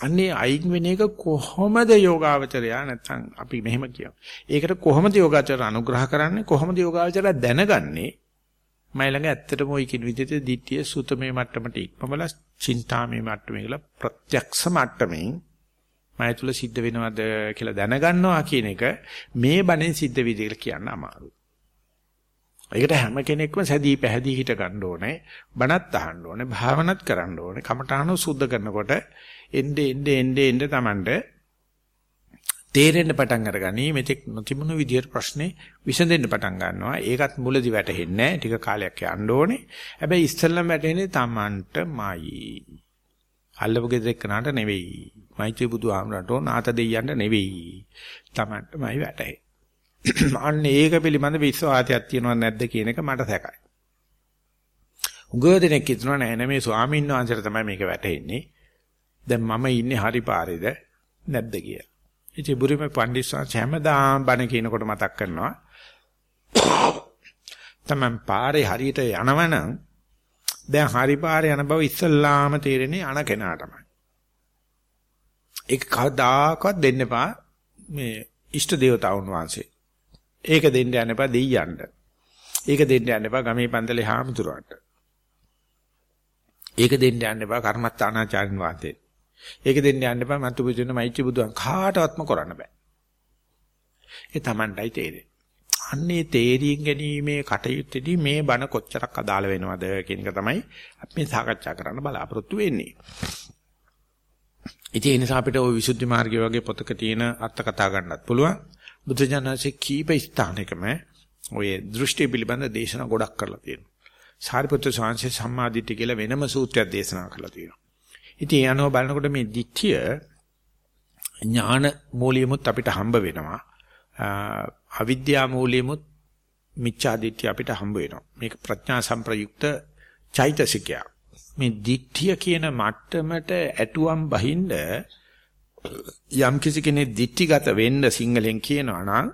අන්නේ අයින් වෙන එක කොහොමද යෝගාවචරයා නැත්නම් අපි මෙහෙම කියමු. ඒකට කොහොමද යෝගාචර අනුග්‍රහ කරන්නේ? කොහොමද යෝගාචරය දැනගන්නේ? මයි ළඟ ඇත්තටම ওই කින විදිහට දිට්ඨිය සුතමේ මට්ටමට ඉක්මවලා චින්තාමේ මට්ටමේ කියලා ප්‍රත්‍යක්ෂ මට්ටමින් මය තුල සිද්ධ වෙනවද කියලා දැනගන්නවා කියන එක මේ බණෙන් සිද්ධ විදිහට කියන්න අමාරුයි. ඒකට හැම කෙනෙක්ම සැදී පැහැදී හිට ගන්න ඕනේ. බණත් අහන්න ඕනේ. භාවනත් කරන්න ඕනේ. කමඨාන සුද්ධ කරනකොට එnde එnde එnde එnde Tamanට තේරෙන්න පටන් අරගනි මෙතෙක් නොතිබුණු විදියට ප්‍රශ්නේ විසඳෙන්න පටන් ගන්නවා. ඒකත් මුලදි වැටහෙන්නේ නැහැ. ටික කාලයක් යන්න ඕනේ. හැබැයි ඉස්සෙල්ලම වැටෙන්නේ Tamanටමයි. අල්ලපු ගෙදර එක්කනට නෙවෙයි. මෛත්‍රී බුදුහාමරට නාත දෙයියන්ට නෙවෙයි. Tamanටමයි වැටහෙන්නේ. *coughs* අන්න ඒක පිළිබඳ විශ්වාසයක් තියෙනවද නැද්ද කියන එක මට සැකයි. උගව දෙනෙක් හිතනවා නෑ නෑ මේ ස්වාමීන් වහන්සේට තමයි මේක වැටහෙන්නේ. දැන් මම ඉන්නේ හරි පාරේද නැද්ද කියලා. ඉතින් බුරුමේ පණ්ඩිත් ස්වාමීන් හැමදාම බණ කියනකොට මතක් කරනවා. තමන් පාරේ හරියට යනවනම් දැන් හරි පාරේ යන බව ඉස්සල්ලාම තේරෙන්නේ අන කෙනාටමයි. ඒක කවදාකවත් දෙන්න එපා මේ ඉෂ්ට දේවතාවුන් වහන්සේ. ඒක දෙන්න යන්න එපා දෙයියන්ට. ඒක දෙන්න යන්න එපා ගමේ පන්තලේ හාමුදුරුවන්ට. ඒක දෙන්න යන්න එපා කර්මස්ථානාචාර්යන් වහන්සේ. ඒක දෙන්න යන්න එපා මතු පුදුන මෛත්‍රී බුදුන් කාටවත්ම කරන්න බෑ. ඒ Tamanටයි තේරෙන්නේ. අන්නේ තේරීම් ගැනීමේ කටයුත්තේදී මේ බණ කොච්චරක් අදාළ වෙනවද කියන එක තමයි අපි මේ සාකච්ඡා කරන්න බලාපොරොත්තු වෙන්නේ. ඉතින් ඒ නිසා අපිට ওই විසුද්ධි මාර්ගය වගේ පොතක තියෙන අර්ථ කතා ගන්නත් පුළුවන්. බුදුජානසී කීප ස්ථානයකම ඔය දෘෂ්ටි පිළිබඳ දේශනා ගොඩක් කරලා තියෙනවා. සාරිපුත්‍ර ස්වාමීන් සම්මාදිට්ඨිය කියලා වෙනම සූත්‍රයක් දේශනා කරලා තියෙනවා. ඉතින් ඒ අනුව බලනකොට මේ දිට්ඨිය ඥාන මූලියමුත් අපිට හම්බ වෙනවා. අවිද්‍යා මූලියමුත් මිච්ඡා දිට්ඨිය අපිට හම්බ වෙනවා. මේක ප්‍රඥා සංප්‍රයුක්ත චෛතසිකයක්. මේ දිට්ඨිය කියන මට්ටමට ඇටුවම් බහින්ද යම් කිසි කෙනෙක් දිට්ඨිගත වෙන්න සිංහලෙන් කියනවා නම්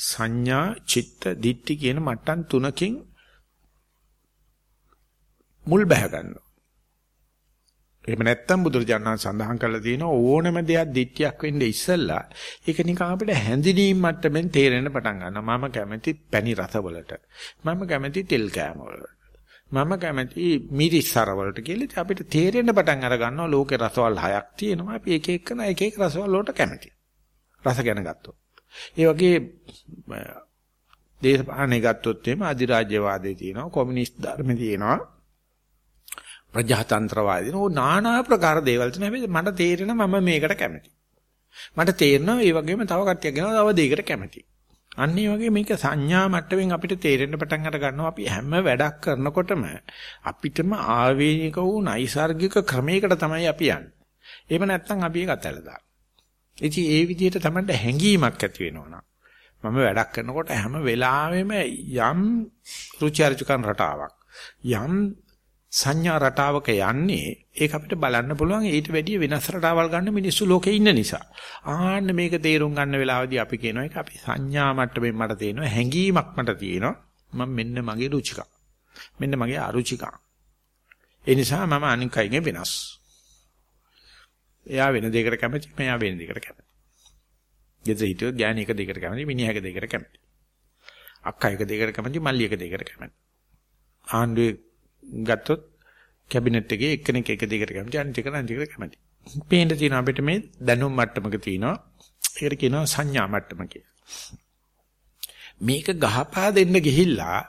සංඥා චිත්ත දිට්ඨි කියන මට්ටම් තුනකින් මුල් බහ ගන්නවා. එහෙම නැත්නම් බුදුරජාණන් සඳහන් කරලා තියෙන ඕනම දෙයක් දිට්ඨියක් වෙන්න ඉස්සෙල්ලා ඒක නිකන් අපිට හැඳිනීම් මට්ටමින් තේරෙන්න පටන් ගන්නවා. මම කැමති පැණි රසවලට. මම කැමති තෙල් කෑම වලට. මම කැමති මිරිස්සර වලට කියලා අපිට තේරෙන්න පටන් අර ගන්නවා ලෝකේ රසවල් හයක් තියෙනවා අපි එක එකන එක එක රසවල් වලට කැමති රස ගැන ගත්තොත් ඒ වගේ දේශපාලනේ ගත්තොත් එimhe අධිරාජ්‍යවාදයේ තියෙනවා කොමියුනිස්ට් ධර්මයේ තියෙනවා ප්‍රජාතන්ත්‍රවාදීන ඕ নানা ප්‍රකාර දේවල් තියෙනවා. හැබැයි මට තේරෙනවා මම මේකට කැමති. මට තේරෙනවා ඒ වගේම තව කට්ටියක් ගෙනවා තව දෙයකට කැමති. අන්න ඒ වගේ මේක සංඥා මට්ටමින් අපිට තේරෙන්න පටන් අර ගන්නවා අපි හැම වැඩක් කරනකොටම අපිටම ආවේනික වූ නයිසાર્ගික ක්‍රමයකට තමයි අපි යන්නේ. එහෙම නැත්නම් අපි ඒක අතහැරලා ඉතින් ඒ විදිහට තමයි හැංගීමක් ඇති වෙනවා මම වැඩක් කරනකොට හැම වෙලාවෙම යම් රුචි අරුචිකන් රටාවක් යම් සංඥා රටාවක යන්නේ ඒක අපිට බලන්න පුළුවන් ඊට වැඩිය වෙනස් රටාවල් ගන්න මිනිස්සු ලෝකේ ඉන්න නිසා. ආන්න මේක තේරුම් ගන්න වෙලාවදී අපි කියනවා ඒක අපි සංඥා මට්ටමින් මට තේනවා හැඟීමක් මට තියෙනවා. මම මෙන්න මගේ රුචිකා. මෙන්න මගේ අරුචිකා. ඒ නිසා මම අනික් අයගෙන් වෙනස්. එයා වෙන දෙයකට කැමති, මෙයා වෙන දෙයකට කැමති. ගෙදර හිටියොත් ගෑණි එක දෙයකට කැමති, මිනිහා එක දෙයකට කැමති. අක්කා එක දෙයකට කැමති, මල්ලි එක දෙයකට කැමති. ආණ්ඩුවේ ගත්තොත් කැබිනට් එකේ එක්කෙනෙක් එක දිගට කැමති අනිත් එක අනිත් එකට කැමති. පේන්න තියෙන අපිට මේ දැනුම් මට්ටමක තියෙනවා. ඒකට කියනවා සංඥා මට්ටම කියලා. මේක ගහපා දෙන්න ගිහිල්ලා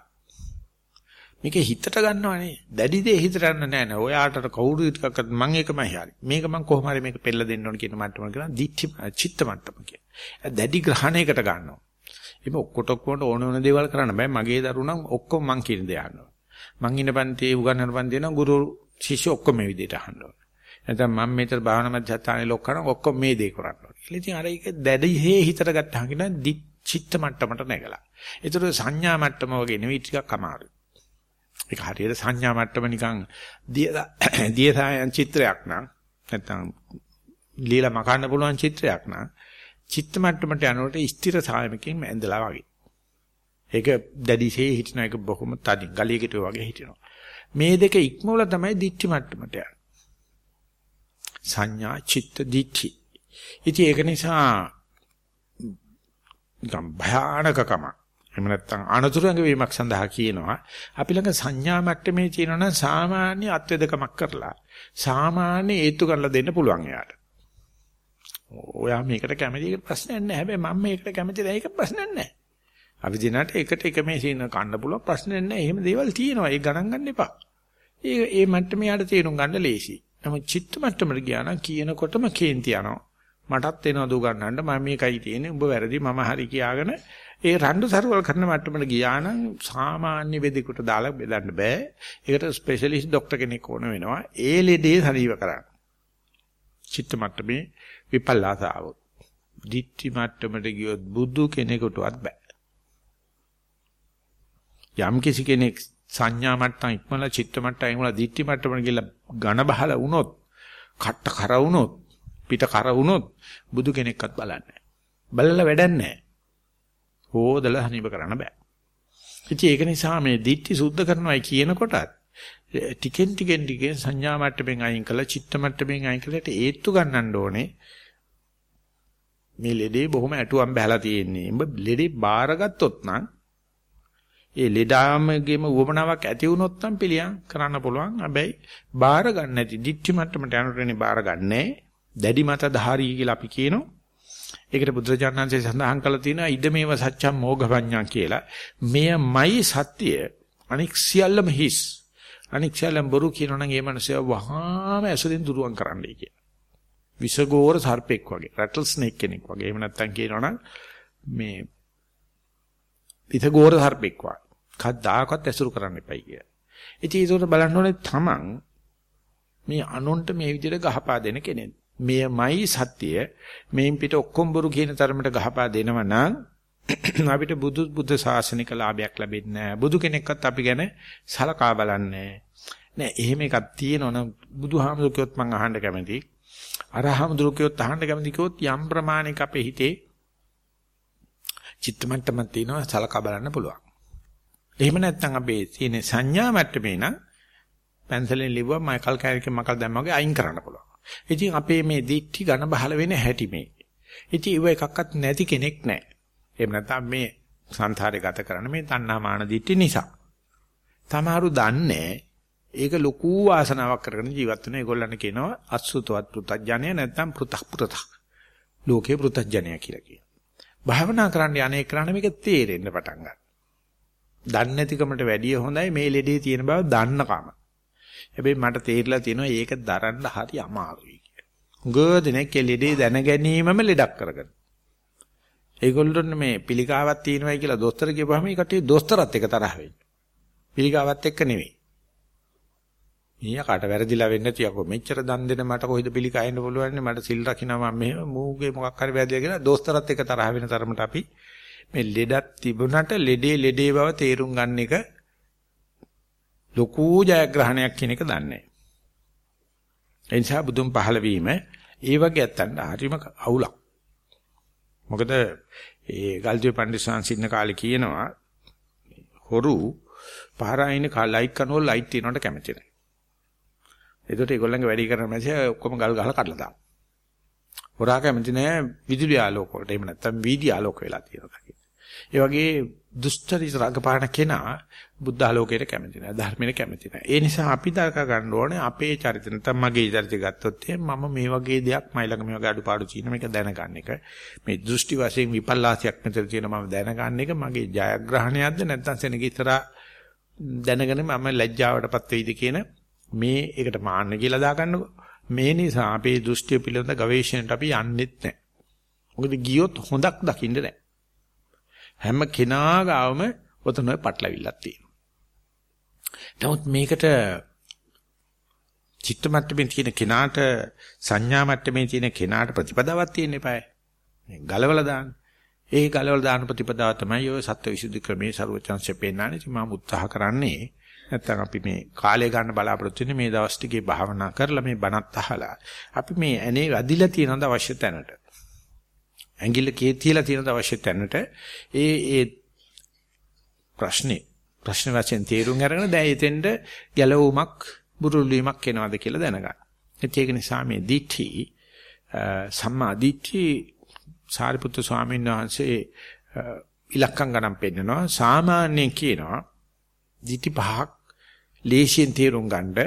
මේක හිතට ගන්නවනේ. දැඩි දෙය හිතට ගන්න නෑ නෑ. ඔයාට කවුරු ටිකක් මම ඒකමයි හරි. මේක මම කොහොම හරි මේක පෙළ දෙන්න ඕන කියන මට්ටම කියලා දිච්ච චිත්ත මට්ටම කියන. දැඩි ග්‍රහණයකට ගන්නවා. ඒක ඔක්කොට ඔක්කොට ඕන ඕන දේවල් කරන්න බෑ. මගේ දරුණම් ඔක්කොම මං කියන දේ අහනවා. මං ඉන්න පන්තියේ උගන්වන පන්තියේ නම් ගුරු ශිෂ්‍ය ඔක්කොම මේ විදිහට අහන්න ඕනේ. නැත්නම් මම මෙතන භාවනා මධ්‍යස්ථානයේ ලොක් කරන ඔක්කොම මේ දේ කරන්න ඕනේ. කියලා ඉතින් අර ඒක දැඩි හේ හිතට ගත්තාම කියන චිත්ත මට්ටමට නැගලා. ඒතර සංඥා මට්ටම වගේ නෙවෙයි ටිකක් අමාරුයි. ඒක හරියට සංඥා මට්ටම නිකන් දිය *coughs* සායන් චිත්‍රයක් නම් නැත්නම් ලීලා මකන්න පුළුවන් චිත්‍රයක් නම් චිත්ත මට්ටමට යනකොට ස්ථිර සායමකින් ඇඳලා වගේ. ඒක දැඩිසේ හිටින එක බොහොම තදින් ගලියකට වගේ හිටිනවා. මේ දෙක ඉක්මවල තමයි දිට්ඨි මට්ටමට යන්නේ. සංඥා චිත්ත දිට්ඨි. ඉතින් ඒක නිසා නිකම් භයානකකම එහෙම නැත්නම් අනතුරුංග වීමක් සඳහා කියනවා අපි ළඟ සංඥා මට්ටමේ තියෙනවා සාමාන්‍ය අත්වේදකමක් කරලා සාමාන්‍ය හේතු කරලා දෙන්න පුළුවන් එයාට. ඔයා මේකට කැමති එක ප්‍රශ්නයක් නැහැ. හැබැයි මම මේකට කැමති නැහැ ඒක ප්‍රශ්නයක් නැහැ. අපි දිනට එකට එක මේ සීන කන්න පුළුවන් ප්‍රශ්නයක් නැහැ. එහෙම දේවල් තියෙනවා. ඒක ගණන් ගන්න එපා. ඒ ඒ මට්ටමේ යාට තේරුම් ගන්න ලේසි. නමුත් චිත්ත මට්ටමට ගියා නම් කියනකොටම කේන්ති යනවා. මටත් එනවා දු ගන්නන්න මම මේකයි තියෙන්නේ. උඹ වැරදි මම හරි කියාගෙන ඒ රණ්ඩු සරුවල් කරන මට්ටමට ගියා නම් සාමාන්‍ය වෙදිකට දාලා බෙදන්න බෑ. ඒකට ස්පෙෂලිස්ට් ડોක්ටර් කෙනෙක් ඕන වෙනවා. ඒ ලෙඩේ සනීප කරන්න. චිත්ත මට්ටමේ විපල්ලාසාව. දිට්ඨි මට්ටමට ගියොත් බුදු කෙනෙකුටවත් බෑ. යම් කිසි කෙනෙක් සංඥා මට්ටම් ඉක්මනලා චිත්ත මට්ටම් ඉක්මනලා දිට්ඨි මට්ටමට ගිහලා ඝන බහල වුණොත්, කට්ට කර වුණොත්, පිට කර වුණොත් බුදු කෙනෙක්වත් බලන්නේ නැහැ. බලලා වැඩක් නැහැ. හොදලා හනිබ කරන්න බෑ. ඉතින් ඒක නිසා මේ දිට්ඨි සුද්ධ කරනවායි කියනකොටත් ටිකෙන් ටිකෙන් ටිකෙන් සංඥා මට්ටමින් අයින් කළා චිත්ත මට්ටමින් අයින් කළාට ඒත්තු ගන්නන්න ඕනේ. මේ ලෙඩේ බොහොම ඇටුවම් බහලා තියෙන්නේ. උඹ ලෙඩේ බාරගත්තොත් නම් ඒ ලෙඩාමගේම උවමනාවක් ඇති වුණොත් නම් පිළියම් කරන්න පුළුවන්. හැබැයි බාර ගන්න නැති දිට්ඨි මට්ටමට යනකොටනේ බාර ගන්නෑ. දැඩි මත ධාරී කියලා අපි කියනවා. ඒකට බුදුරජාණන්සේ සඳහන් කළා තියෙනවා ඉදමේව සත්‍යම් මෝඝපඤ්ඤා කියලා. මෙයමයි සත්‍ය. අනික් සියල්ලම හිස්. අනික් සියල්ලම බොරු කියනවා නම් ඒ මනුස්සය වහාම ඇසුරින් දුරුවන් කරන්නයි කියලා. විසගෝර සර්පෙක් වගේ, රැටල් ස්නේක් කෙනෙක් වගේ. එහෙම නැත්තම් කියනවා නම් මේ විසගෝර සර්පෙක් වගේ. කද්දාකවත් ඇසුරු කරන්න එපයි කියලා. ඉතින් ඒකට බලන්න ඕනේ තමන් මේ අනුන්ට මේ විදිහට ගහපා දෙන කෙනෙක්. මෙයමයි සත්‍ය මේන් පිට ඔක්කොම බොරු කියන තරමට ගහපා දෙනවා නම් *clears throat* අපිට බුදු බුද්ධ ශාසනික ලාභයක් ලැබෙන්නේ නැහැ. බුදු කෙනෙක්වත් අපි ගැන සලකා බලන්නේ නැහැ. එහෙම එකක් තියෙනවනම් බුදුහාමුදුරු කිව්වොත් මම අහන්න කැමතියි. අරහාමුදුරු කිව්වොත් අහන්න කැමති කිව්වොත් යම් ප්‍රමාණයක අපේ හිතේ චිත්ත මට්ටමක් තියෙනවා සලකා බලන්න පුළුවන්. එහෙම නැත්නම් අපේ තියෙන සංඥා මට්ටමේ නම් පැන්සලෙන් ලිව්වා මයිකල් කැරිකේ මකල් දැම්මා වගේ අයින් කරන්න පුළුවන්. ඉතින් අපේ මේ දික්ටි ඝන බහල වෙන හැටි මේ. ඉතින් ඒව එකක්වත් නැති කෙනෙක් නැහැ. එහෙම නැත්නම් මේ සංසාරේ ගත කරන මේ තණ්හා මාන දික්ටි නිසා. තමාරු දන්නේ ඒක ලොකු වාසනාවක් කරගෙන ජීවත් වෙන ඒගොල්ලන් කියනවා අසුතවත් පෘතජ්ජනය නැත්නම් පෘතක් පෘතක්. ලෝකේ පෘතජ්ජනය කියලා කියනවා. භාවනා කරන්න යන්නේ කරන්න මේක තේරෙන්න පටන් ගන්නවා. දන්නේ නැතිකමට වැඩිය හොඳයි මේ ලෙඩේ තියෙන බව දන්නකම. හැබැයි මට තේරිලා තියෙනවා ඒක දරන්න හරි අමාරුයි කියලා. ගොඩනෙක් ලෙඩේ දැන ගැනීමම ලෙඩක් කරගන්න. ඒගොල්ලොන්ට මේ පිළිකාවක් තියෙනවයි කියලා දොස්තර කියපුවාම ඒ කට්ටිය දොස්තරත් එක තරහ වෙන්නේ. පිළිකාවත් එක්ක නෙවෙයි. මීයා කාට වැරදිලා වෙන්නේ නැති යකෝ මෙච්චර දන් දෙන මට කොහෙද පිළිකා එන්න පුළුවන් මට සිල් රකින්නවා මම මෙහෙම මූගේ මොකක් හරි වැරදිලා කියලා දොස්තරත් එක්ක තරහ වෙන තරමට අපි මේ ලෙඩක් තිබුණට ලෙඩේ ලෙඩේ බව තේරුම් ගන්න එක ලොකු ජයග්‍රහණයක් කියන එක දන්නේ. ඒ නිසා බුදුන් පහළ වීම ඒ වගේ ඇත්තන්ට හරිම අවුලක්. මොකද ඒ ගල්ජේ පණ්ඩිතයන් සින්න කාලේ කියනවා හොරු පහරායින ලයිට් කනවල ලයිට් තියනවට කැමති නැහැ. ඒකට ඒගොල්ලන්ගේ වැඩි කරන මැසේ ඔක්කොම ගල් ගහලා කඩලා දානවා. හොරා කැමති නැහැ විදුලි ආලෝක වලට. එහෙම නැත්නම් වීදි ආලෝක වෙලා තියෙනවා. ඒ වගේ දුෂ්චරිත රඟපාන කෙනා බුද්ධ ආලෝකයට කැමති නැහැ ධර්මයට කැමති නැහැ. ඒ නිසා අපි දරක ගන්න ඕනේ අපේ චරිත නැත්නම් මගේ චරිතය ගත්තොත් මම මේ වගේ දෙයක් මයි ළඟ මේ වගේ අඩුපාඩු තියෙන මේක දැනගන්න එක. මේ දෘෂ්ටි වශයෙන් විපල්ලාසයක් මෙතන තියෙන මම දැනගන්න එක මගේ ජයග්‍රහණයක්ද නැත්නම් සෙනග ඉතර දැනගෙන මම ලැජ්ජාවටපත් වෙයිද කියන මේ ඒකට මාන්න කියලා දාගන්නකො. මේ නිසා අපේ දෘෂ්ටිය පිළිබඳ ගවේෂණයට අපි යන්නෙත් නැහැ. මොකද ගියොත් හොඳක් දකින්න නැහැ. හැම කෙනා ගාවම ඔතන ඔය පටලවිල්ලක් තියෙනවා. නමුත් මේකට චිත්ත මට්ටමේ තියෙන කෙනාට සංඥා මට්ටමේ තියෙන කෙනාට ප්‍රතිපදාවක් තියෙන්න eBay. ගලවලා දාන්න. ඒ ගලවලා දාන ප්‍රතිපදාව තමයි ඔය සත්‍යවිසුද්ධි ක්‍රමයේ ਸਰවචන්සේ පෙන්නන්නේ. ඉතින් මම උත්සාහ කරන්නේ නැත්තම් අපි මේ කාලය ගන්න බලාපොරොත්තු වෙන්නේ මේ දවස් ටිකේ භාවනා කරලා මේ බණත් අහලා අපි මේ ඇනේ වැදිලා තියෙනද අවශ්‍ය තැනට. ඇඟිල්ල කේ තියලා තියෙනද අවශ්‍ය තැනට? ඒ ඒ ප්‍රශ්නේ. ප්‍රශ්න වශයෙන් තේරුම් අරගෙන දැන් එතෙන්ට ගැලවුමක් බුරුල් වීමක් එනවද කියලා දැනගන්න. ඒක නිසා මේ දිට්ඨි සම්මා දිට්ඨි සාරිපුත්‍ර ස්වාමීන් වහන්සේ ඉලක්කම් ගණන් පෙන්නනවා. සාමාන්‍යයෙන් කියනවා දිටි පහක් ලේසියෙන් තේරුම් ගන්නද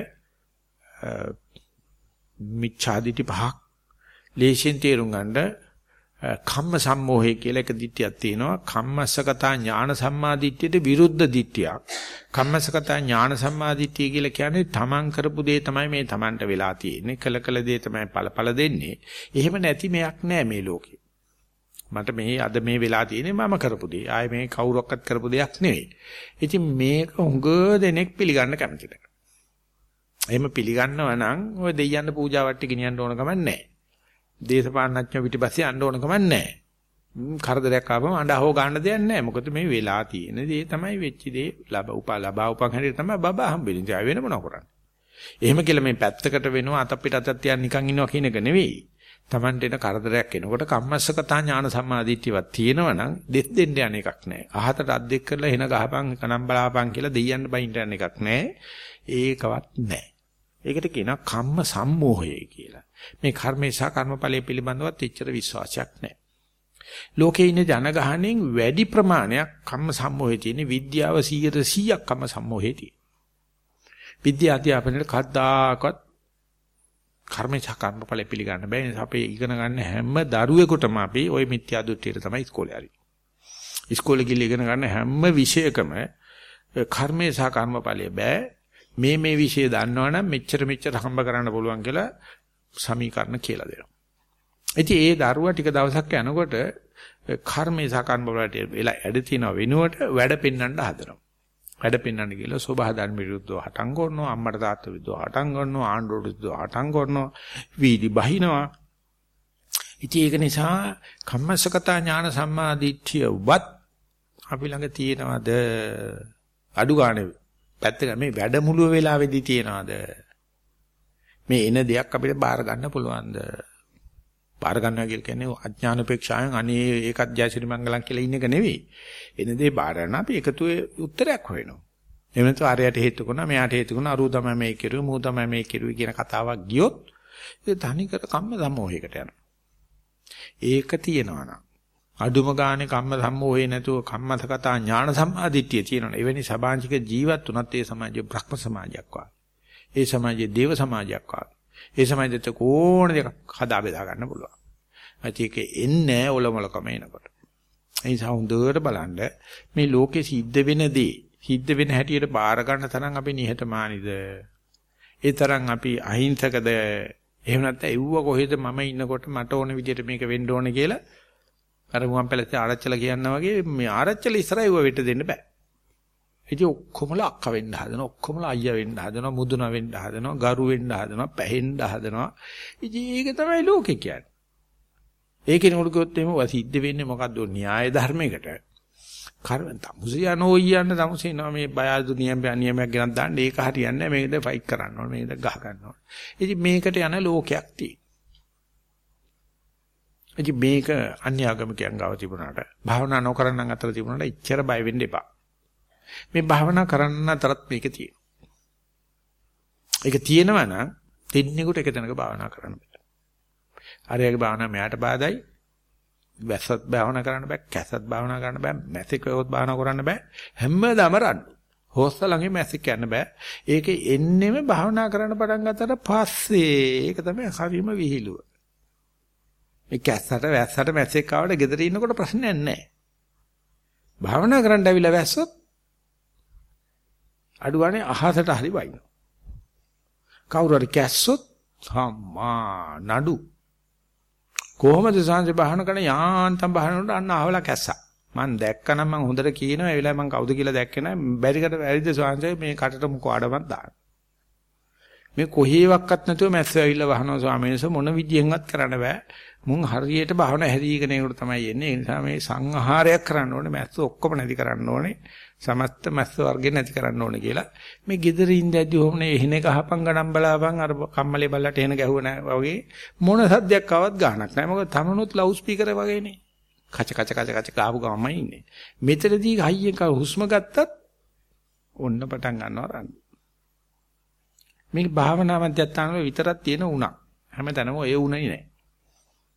මිච්ඡා දිටි පහක් ලේසියෙන් තේරුම් ගන්නද කම්ම සම්මෝහය කියලා එක දිට්ඨියක් තියෙනවා කම්මස්සගතා ඥාන සම්මාදිට්ඨියට විරුද්ධ දිට්ඨියක් කම්මස්සගතා ඥාන සම්මාදිට්ඨිය කියලා කියන්නේ තමන් කරපු දේ තමයි මේ තමන්ට වෙලා තියෙන්නේ කළ කළ දේ තමයි ඵලඵල දෙන්නේ එහෙම නැති මෙයක් නෑ මේ ලෝකේ මට මේ අද මේ වෙලා තියෙන්නේ මම කරපු දේ. ආයේ මේ කවුරක්වත් කරපු දෙයක් නෙවෙයි. ඉතින් මේක හුඟ දෙනෙක් පිළිගන්න කැමති නැහැ. එහෙම පිළිගන්නව නම් ඔය දෙයයන් පූජාවට්ටි ගෙනියන්න ඕන කමක් නැහැ. දේශපාලනඥයෝ පිටිපස්සේ යන්න ඕන කමක් නැහැ. කරදරයක් ආවම අඬ හො ගන්න දෙයක් නැහැ. මොකද මේ වෙලා තියෙන දේ තමයි වෙච්ච දේ ලබ උපා ලබා උපන් හැටියට තමයි බබා හම්බෙන්නේ. ඒ වෙන මොනව කරන්නේ. එහෙම කියලා මේ පැත්තකට වෙනවා අත පිට අතක් තියන් නිකන් ඉන්නවා කියන එක නෙවෙයි. Tamante එන කරදරයක් එනකොට කම්මස්සකතා ඥාන සම්මාදිට්ඨියක් තියෙනවා නම් දෙස් දෙන්න යන එකක් නැහැ. අහතට අද්දෙක් කරලා එන ගහපන් කනම් බලාපන් කියලා දෙයියන්න බයින්ට යන එකක් නැහැ. ඒකවත් නැහැ. ඒකට කියනවා කම්ම සම්මෝහය කියලා. මේ කර්මේ සහ කර්මඵලයේ පිළිබඳවත් එච්චර විශ්වාසයක් නැහැ. ලෝකේ ඉන්න ජනගහණයෙන් වැඩි ප්‍රමාණයක් කම්ම සම්මෝහයේ තියෙන විද්‍යාව 100%ක් කම්ම සම්මෝහයේ තියෙන. විද්‍යා අධ්‍යාපනයේ කද්දාකත් කර්ම සහ කර්මඵල පිළිගන්න බෑ. නිසා අපි ඉගෙන ගන්න හැම දරුවෙකුටම අපි ওই මිත්‍යා දෘෂ්ටියට තමයි ඉස්කෝලේ හරි. ඉස්කෝලේ ගිහින් ඉගෙන ගන්න හැම විෂයකම කර්මේ සහ කර්මඵලය බෑ. මේ මේ විෂය දන්නවනම් මෙච්චර මෙච්චර හම්බ කරන්න පුළුවන් කියලා සමීකරණ කියලා දෙනවා. ඉතින් ඒ දරුවා ටික දවසක් යනකොට කර්මේ සහ කර්මඵලයට වෙලා ඇද තිනව වෙනුවට වැඩ පෙන්වන්න හදනවා. වැඩ පෙන්වන්න කියලා සෝභා ධර්ම විරුද්ධව හටන් කරනවා අම්මට තාත්තා විරුද්ධව හටන් කරනවා ආණ්ඩුවට විරුද්ධව හටන් කරනවා වීදි බහිනවා ඉතින් ඒක නිසා කම්මසකතා ඥාන සම්මාදිට්ඨිය වත් අපි ළඟ තියෙනවද අඩු ගන්න පැත්තක මේ වැඩමුළුව වෙලාවේදී තියෙනවද මේ එන දෙයක් අපිට බාර ගන්න පුළුවන්ද බාර ගන්නවා කියලා කියන්නේ අඥාන උපේක්ෂාවෙන් අනේ ඒකත් ජයසිරි මංගලම් කියලා ඉන්න එක නෙවෙයි. එන දේ බාර ගන්න අපි එකතුවේ උත්තරයක් හොයනවා. එහෙම නැත්නම් ආරයට හේතු කරනවා මෙයාට හේතු කරනවා අරු තමයි මේ කෙරුවේ මූ තමයි මේ කෙරුවේ කියන කතාවක් ගියොත් ඒ තනිකර කම්ම සම්මෝහයකට යනවා. ඒක තියෙනවා නම් අඩුම ගානේ කම්ම සම්මෝහේ නැතුව කම්මසකතා ඥාන සම්මාදිට්ඨිය තියෙනවා. එවැනි සමාජික ජීවත් උනත් ඒ සමාජයේ බ්‍රහ්ම සමාජයක් වා. ඒ සමාජයේ දේව සමාජයක් වා. ඒ සමාජයට ඕන දෙයක් හදා බෙදා ගන්න පුළුවන්. ඒක එන්නේ ඔලොමලකම එනකොට. ඒ නිසා හොඳට බලන්න මේ ලෝකේ සිද්ධ වෙන දේ සිද්ධ වෙන හැටියට බාර ගන්න තරම් අපි නිහතමානීද? ඒ තරම් අපි අහිංසකද? එහෙම නැත්නම් එව්ව කොහෙද මම ඉන්නකොට මට ඕන විදිහට මේක වෙන්න ඕනේ කියලා අර මුවන් පැලසේ ආරච්චලා කියනවා වගේ මේ ආරච්චලා ඉස්සරහ එව්ව වෙට දෙන්න බෑ. ඉතින් ඔක්කොමලා අක්ක වෙන්න හදනවා ඔක්කොමලා අයියා වෙන්න හදනවා මුදුන වෙන්න හදනවා ගරු වෙන්න හදනවා පැහෙන්න හදනවා. ඉතින් ඒක තමයි ලෝකේ කියන්නේ. ඒකේ නෝඩ කිව්වොත් එහෙම සිද්ධ වෙන්නේ මොකද්ද? න්‍යාය ධර්මයකට. කර්ම තමුසියනෝ යන්න තමුසියනවා මේ බයල්දු නියම නියමයක් ගෙනත් දාන්න. ඒක හරියන්නේ නැහැ. මේකද ෆයිට් කරන්න ඕනේ. මේකද ගහ ගන්න ඕනේ. ඉතින් මේකට යන ලෝකයක් තියෙනවා. ඉතින් මේක අන්‍යාගමිකයන් ගාව තිබුණාට භාවනා නොකරන අතර තිබුණාට එච්චර බය වෙන්න එපා. මේ භාවනා කරන්න අතරත් මේක තියෙනවා. ඒක තියෙනවා නම් තින්නෙකුට එක තැනක භාවනා කරන්න බෑ. අරයාගේ භාවනා මෙයාට බාදයි. වැස්සත් භාවනා කරන්න බෑ, කැසත් භාවනා කරන්න බෑ, මැසිකවොත් භාවනා කරන්න බෑ. හැමදාම රණ්ඩු. හොස්ස ළඟේ මැසික් යන්න බෑ. ඒකේ එන්නෙම භාවනා කරන්න පටන් ගත්තට පස්සේ ඒක තමයි හරිම විහිළුව. මේ කැස්සට වැස්සට මැසික් ආවට ගෙදර ඉන්නකොට ප්‍රශ්නයක් නැහැ. භාවනා කරන්න ඇවිල්ලා වැස්සොත් අඩුවනේ අහසට හරි වයින්. කවුරු හරි කැස්සොත් හම්මා නඩු. කොහොමද සංජය බහන කරන යාන්තම් බහනකට අන්න අහවලා කැස්සා. මං දැක්කනම් මං හොඳට කියනවා ඒ වෙලාවේ මං කවුද කියලා දැක්කේ නැහැ. බැරිකට වැරිද සංජය මේ කටට මොකෝ අඩමක් දාන්න. මේ කොහේවත් නැතුව මැස්ස ඇවිල්ලා වහනවා ස්වාමීන් වහන්සේ මොන විදියෙන්වත් කරන්න බෑ. මුන් හරියට භාවනා හැදීගෙන ඒකට තමයි එන්නේ. ඒ නිසා මේ සංහාරයක් කරන්න ඕනේ. මැස්ස ඔක්කොම නැති කරන්න ඕනේ. සමස්ත මැස්ස වර්ගේ නැති කරන්න ඕනේ කියලා. මේ gedare ඉඳද්දි ඔහොමනේ එහෙන ගහපන් ගණන් බලාපන් අර කම්මලේ බල්ලට එහෙන ගැහුව නැහැ වගේ මොන සද්දයක් ආවත් ගානක් නැහැ. මොකද තමනුත් ලවුඩ් ස්පීකර් වගේනේ. කච කච කච කච කාපු ගමයි ඉන්නේ. මෙතනදී හයියෙන් හුස්ම ගත්තත් ඔන්න පටන් ගන්නවා රන්. මේක භාවනා මධ්‍යස්ථාන වල විතරක් තියෙන උණක්. හැමතැනම ඒ උණයි නෑ.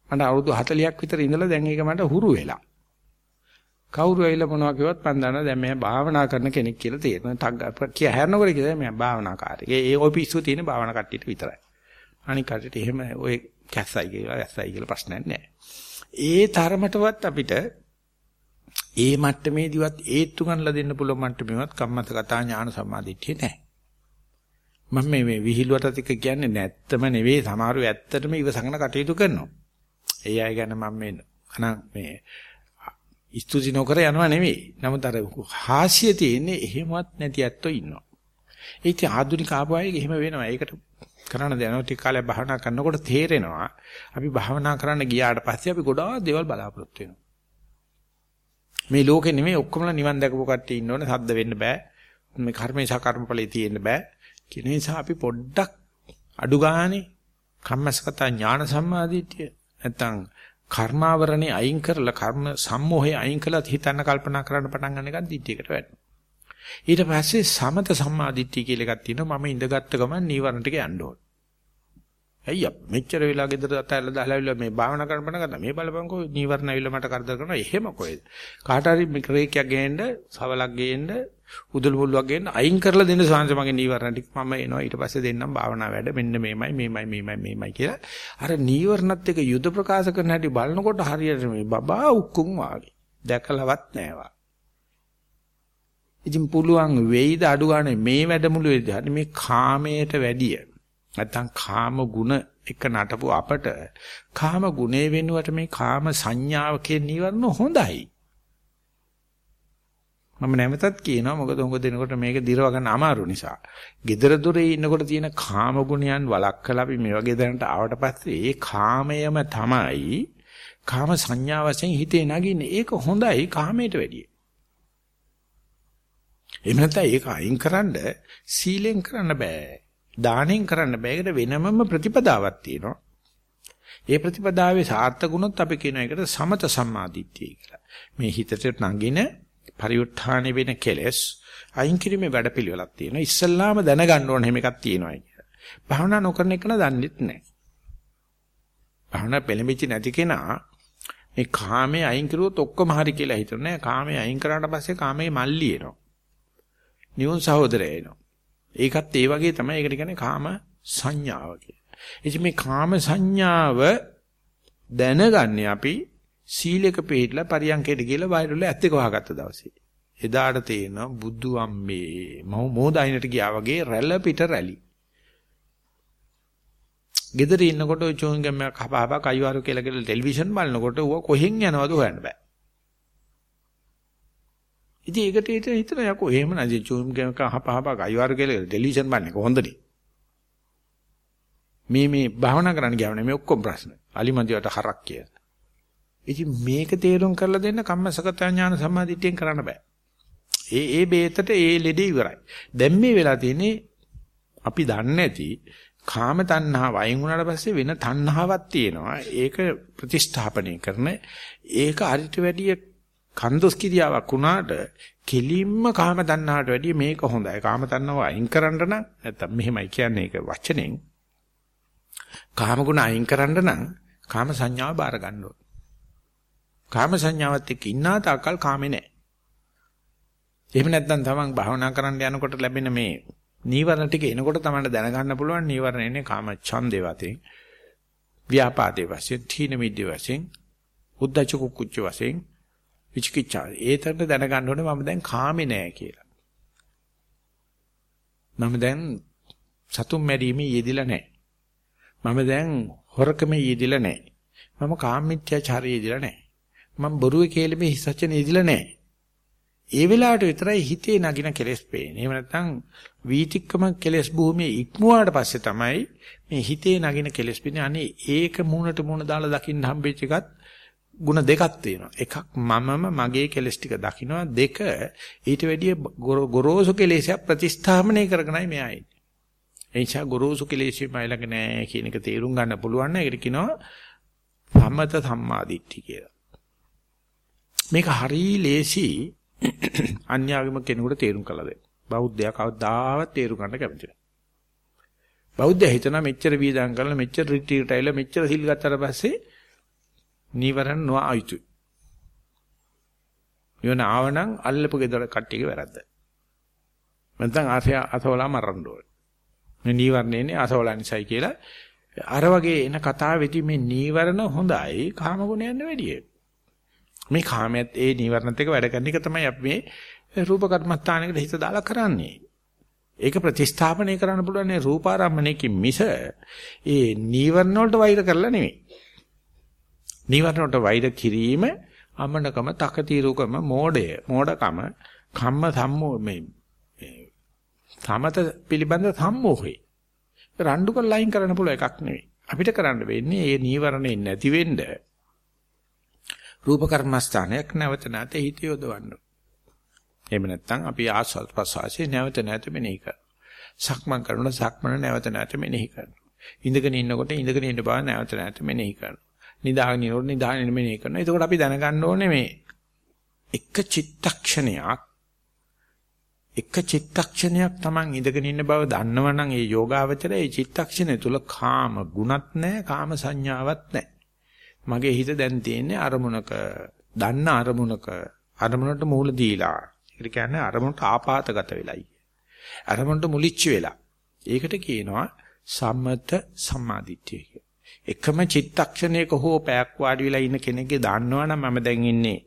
මට අවුරුදු 40ක් විතර ඉඳලා දැන් ඒක මට හුරු වෙලා. කවුරු ඇවිල්ලා මොනවා කිව්වත් මම දන්නවා දැන් මම භාවනා කරන කෙනෙක් කියලා තේරෙන. ටක් කිය හැරනකොට කියලා මම භාවනාකාරී. ඒ ඒ ඔය පිස්සු තියෙන භාවනා කට්ටියට විතරයි. අනික කට්ටියට එහෙම ඔය කැස්සයි කියලා ඇස්සයි කියලා ප්‍රශ්නයක් නෑ. ඒ තරමටවත් අපිට ඒ මට්ටමේදීවත් ඒත්තු ගන්නලා දෙන්න පුළුවන් මට්ටමේවත් කම්මත කතා ඥාන සම්මාදිට්ඨිය නැහැ. මම මේ මේ විහිළුවටත් එක කියන්නේ නැත්තම නෙවෙයි සමහරව ඇත්තටම ඉවසගෙන කටයුතු කරනවා. ඒ අය ගැන මම මේ අනං මේ ස්තුති නොකර යනවා නෙවෙයි. නමුත් අර හාස්‍ය තියෙන්නේ එහෙමවත් නැති ඇත්තෝ ඉන්නවා. ඒක ආධුනික ආපුවායේ එහෙම වෙනවා. ඒකට කරන්න දැනෝ ටික කාලයක් භාවනා කරනකොට තේරෙනවා අපි භාවනා කරන්න ගියාට පස්සේ අපි ගොඩාක් දේවල් බලාපොරොත්තු වෙනවා. මේ ලෝකේ නෙමෙයි ඔක්කොමලා නිවන් දැකපු කට්ටිය ඉන්න ඕනේ සද්ද වෙන්න බෑ. මේ කර්මේශා කර්මඵලයේ තියෙන්න බෑ. කියන නිසා අපි පොඩ්ඩක් අඩු ගානේ කම්මසගත ඥාන සම්මාදිටිය නැත්තම් කර්මාවරණේ අයින් කරලා කර්ම සම්මෝහය අයින් කළා හිතන්න කල්පනා කරන්න පටන් ගන්න එකත් දිට්ඨියකට වැටෙනවා. ඊට පස්සේ සමත සම්මාදිට්ඨිය කියලා එකක් තියෙනවා මම ඉඳගත්ත ගමන් නීවරණ ටික යන්න ඕන. අයියා මෙච්චර වෙලා ගෙදර අතල්ලා දාලා ඇවිල්ලා මේ භාවනා කරන්න පටන් ගත්තා. මේ බලපංකෝ නීවරණ ඇවිල්ලා මට කරදර කරනවා. එහෙම කොහෙද? කාට හරි ක්‍රේකයක් ගේන්න, සවලක් ගේන්න, උදළු මුල්ලක් ගේන්න අයින් කරලා දෙන්න සාංශ මගේ නීවරණ ටික මම එනවා. ඊට පස්සේ දෙන්නම් භාවනා වැඩ. මෙන්න මේමයි, මේමයි, මේමයි, මේමයි කියලා. අර නීවරණත් එක යුද ප්‍රකාශ කරන හැටි බලනකොට හරියට මේ බබා උක්කුම් වාගේ. දැකලවත් නෑවා. ඉතින් පුළුවන් වෙයිද අඩු ගන්න මේ වැඩමුළුවේදී හරි මේ කාමයට වැඩිය නැත්තම් කාම ගුණ එක නටපු අපට කාම ගුණේ වෙනුවට මේ කාම සංඥාවකේ නිවර්ණ හොඳයි. මම නැවතත් කියනවා මොකද උඟ දෙනකොට මේක දිරව ගන්න අමාරු නිසා. gedara dore ඉන්නකොට තියෙන කාම ගුණයන් වළක්කලා අපි මේ වගේ දැනට ආවට පස්සේ ඒ කාමයම තමයි කාම සංඥා වශයෙන් හිතේ නගින්නේ. ඒක හොඳයි කාමයට වැඩිය. එහෙම නැත්නම් ඒක අයින් කරන්න සීලෙන් කරන්න බෑ. දානෙන් කරන්න බෑ. ඒකට වෙනමම ප්‍රතිපදාවක් තියෙනවා. ඒ ප්‍රතිපදාවේ සාර්ථකුණොත් අපි කියන එකට සමත සම්මාදිට්ඨිය කියලා. මේ හිතට නගින පරිඋත්ථානෙ වෙන කෙලෙස් අයින් කිරීමේ වැඩපිළිවෙලක් තියෙනවා. ඉස්සල්ලාම දැනගන්න ඕන හැම එකක් තියෙනවා කියලා. භාවනා නොකරන එක නදන්නෙත් නැහැ. භාවනා පෙළඹෙච්ච නැති කෙනා මේ කාමයේ අයින් කරුවොත් ඔක්කොම හරි කියලා හිතන්නේ. කාමයේ අයින් කරාට පස්සේ කාමයේ මල්ලි එනවා. නියුන් සහෝදරය එනවා. ඒකත් ඒ වගේ තමයි ඒකට කියන්නේ කාම සංඥාව කියලා. ඉතින් මේ කාම සංඥාව දැනගන්නේ අපි සීලයක පිළිපදලා පරියන්කයට ගිහලා වෛරවල ඇත්තක වහගත්ත දවසේ. එදාට තේරෙනවා බුදු අම්මේ මොහොදායිනට ගියා වගේ රැළ පිට රැලි. ගෙදර ඉන්නකොට ඔය චෝංගම් එකක් හපහප කයිවාරු කියලා කියලා ටෙලිවිෂන් බලනකොට ඌ කොහෙන් යනවද හොයන්න බෑ. ඉතින් ඒකට හිතන හිතන යකෝ එහෙම නැති චූම් ගේමක අහපහප අයවාර කියලා ටෙලිවිෂන් බලන්නේ කොහොඳනේ. මේ මේ භාවනා කරන්න ගියාම මේ ඔක්කොම ප්‍රශ්න. අලිමන්දියට හරක් කිය. ඉතින් මේක තේරුම් කරලා දෙන්න කම්මසගත ඥාන සම්මාදිටියෙන් කරන්න බෑ. ඒ ඒ බේතට ඒ ලෙඩේ ඉවරයි. දැන් මේ වෙලා තියෙන්නේ අපි දන්නේ නැති කාම තණ්හාව අයින් වුණාට පස්සේ වෙන තණ්හාවක් තියෙනවා. ඒක ප්‍රතිස්ථාපනය කරන ඒක අරිට වැඩිය කන්දොස් කිරියාවක් වුණාට කෙලින්ම කාම තණ්හාවට වැඩිය මේක හොඳයි. කාම තණ්හාව අයින් කරන්න නම් නැත්තම් මෙහෙමයි කියන්නේ ඒක වචනෙන්. කාම ගුණ අයින් කරන්න නම් කාම සංඥාව බාර ගන්න ඕන. කාම සංඥාවත් එක්ක ඉන්නා තාකල් කාමේ නැහැ. එහෙම නැත්නම් තමන් භාවනා කරන්න යනකොට ලැබෙන මේ නීවරණ ටික එනකොට තමයි දැනගන්න පුළුවන් නීවරණ එන්නේ කාම ඡන්දේ වතෙන් ව්‍යාපාදේ වශයෙන් තීන මිද්දේ වශයෙන් උද්දච්ච කුක්කුච්ච වශයෙන් විචිකිච්ඡාව. ඒතරට දැනගන්න ඕනේ මම දැන් කාමේ නෑ කියලා. මම දැන් සතුම් මැරීමේ යෙදිලා නෑ. මම දැන් හොරකමේ යෙදිලා නෑ. මම කාමමිත්‍යාචාරයේ යෙදිලා නෑ. මම බොරුවේ කේලමේ හිසචන යෙදිලා නෑ. ඒ වෙලාවට විතරයි හිතේ නගින කෙලෙස් පේන්නේ. එහෙම නැත්නම් වීතික්කම කෙලෙස් භූමියේ ඉක්මුවාට පස්සේ තමයි මේ හිතේ නගින කෙලෙස් පින්නේ. අනේ ඒක මූණට මූණ දාලා දකින්න හම්බෙච්ච එකත් ಗುಣ දෙකක් තියෙනවා. එකක් මමම මගේ කෙලෙස් ටික දකින්නවා. දෙක ඊට වැඩිය ගොරෝසු කෙලෙසයක් ප්‍රතිස්ථාපනය කරගෙනයි මෙයා ඉන්නේ. ඒ නිසා ගොරෝසු කෙලෙසි මයිලඟ නෑ කියන එක තේරුම් ගන්න පුළුවන් නම් ඒකට කියනවා සම්මත සම්මාදිට්ඨිය කියලා. මේක හරි ලේසි අන්‍යාගම කෙනෙකුට තේරුම් කළ දෙන්න. බෞද්ධයා කවදාවත් තේරුම් ගන්න කැමති නැහැ. බෞද්ධයා හිතනවා මෙච්චර වීදම් කරලා මෙච්චර රිට්‍රීට් ඇවිල්ලා මෙච්චර සිල් ගත්තට පස්සේ නීවරණ නොආයුතු. යෝන ආවනම් අල්ලපු ගෙදර කට්ටියගේ වැරද්ද. නැත්නම් ආසය අසවලා මරන්න ඕනේ. මේ නීවරණ එන්නේ අසවලා නිසායි කියලා අර වගේ එන කතාවෙදි මේ නීවරණ හොඳයි කාම ගුණයන් වැඩියි. මේ කාමයට ඒ නීවරණත් එක වැඩ කරන එක තමයි අපි මේ රූප කර්මස්ථානයකට හිත දාලා කරන්නේ. ඒක ප්‍රතිස්ථාපනය කරන්න පුළුවන් නේ රූපාරම්මණයකින් මිස ඒ නීවරණ වලට වෛර කරලා නෙමෙයි. නීවරණ වලට වෛර කිරීම අමනකම, තකතිරුකම, මෝඩය, මෝඩකම, කම්ම සම්මෝ මේ සමත පිළිබඳ සම්මෝහය. රණ්ඩු කරලා ලයින් කරන්න පුළුවන් එකක් නෙවෙයි. අපිට කරන්න වෙන්නේ මේ නීවරණේ නැති වෙන්න රූප කර්මස්ථානයක් නැවත නැත හිත යොදවන්න. එහෙම නැත්නම් අපි ආස්වාද ප්‍රසවාසයේ නැවත නැත මෙනෙහි කරනවා. සක්මන් කරන සක්මන නැවත නැත මෙනෙහි කරනවා. ඉඳගෙන ඉන්නකොට ඉඳගෙන ඉන්න බව නැවත නැත මෙනෙහි කරනවා. නිදාගෙන ඉන්නකොට නිදාගෙන මෙනෙහි කරනවා. එතකොට අපි දැනගන්න ඕනේ මේ එක චිත්තක්ෂණයක් එක චිත්තක්ෂණයක් Taman ඉඳගෙන ඉන්න බව දන්නවනම් ඒ යෝගාවචරය ඒ චිත්තක්ෂණය තුල කාම ගුණත් නැහැ කාම සංඥාවක් නැහැ මගේ හිත දැන් තියෙන්නේ අරමුණක දන්න අරමුණක අරමුණට මූල දීලා ඒකට කියන්නේ අරමුණට ආපాతගත වෙලයි අරමුණට මුලිච්ච වෙලා ඒකට කියනවා සම්මත සම්මාදිට්ඨිය කිය. එකම චිත්තක්ෂණයක හෝ පැයක් වාඩි වෙලා ඉන්න කෙනෙක්ගේ දන්නවනම් මම දැන් ඉන්නේ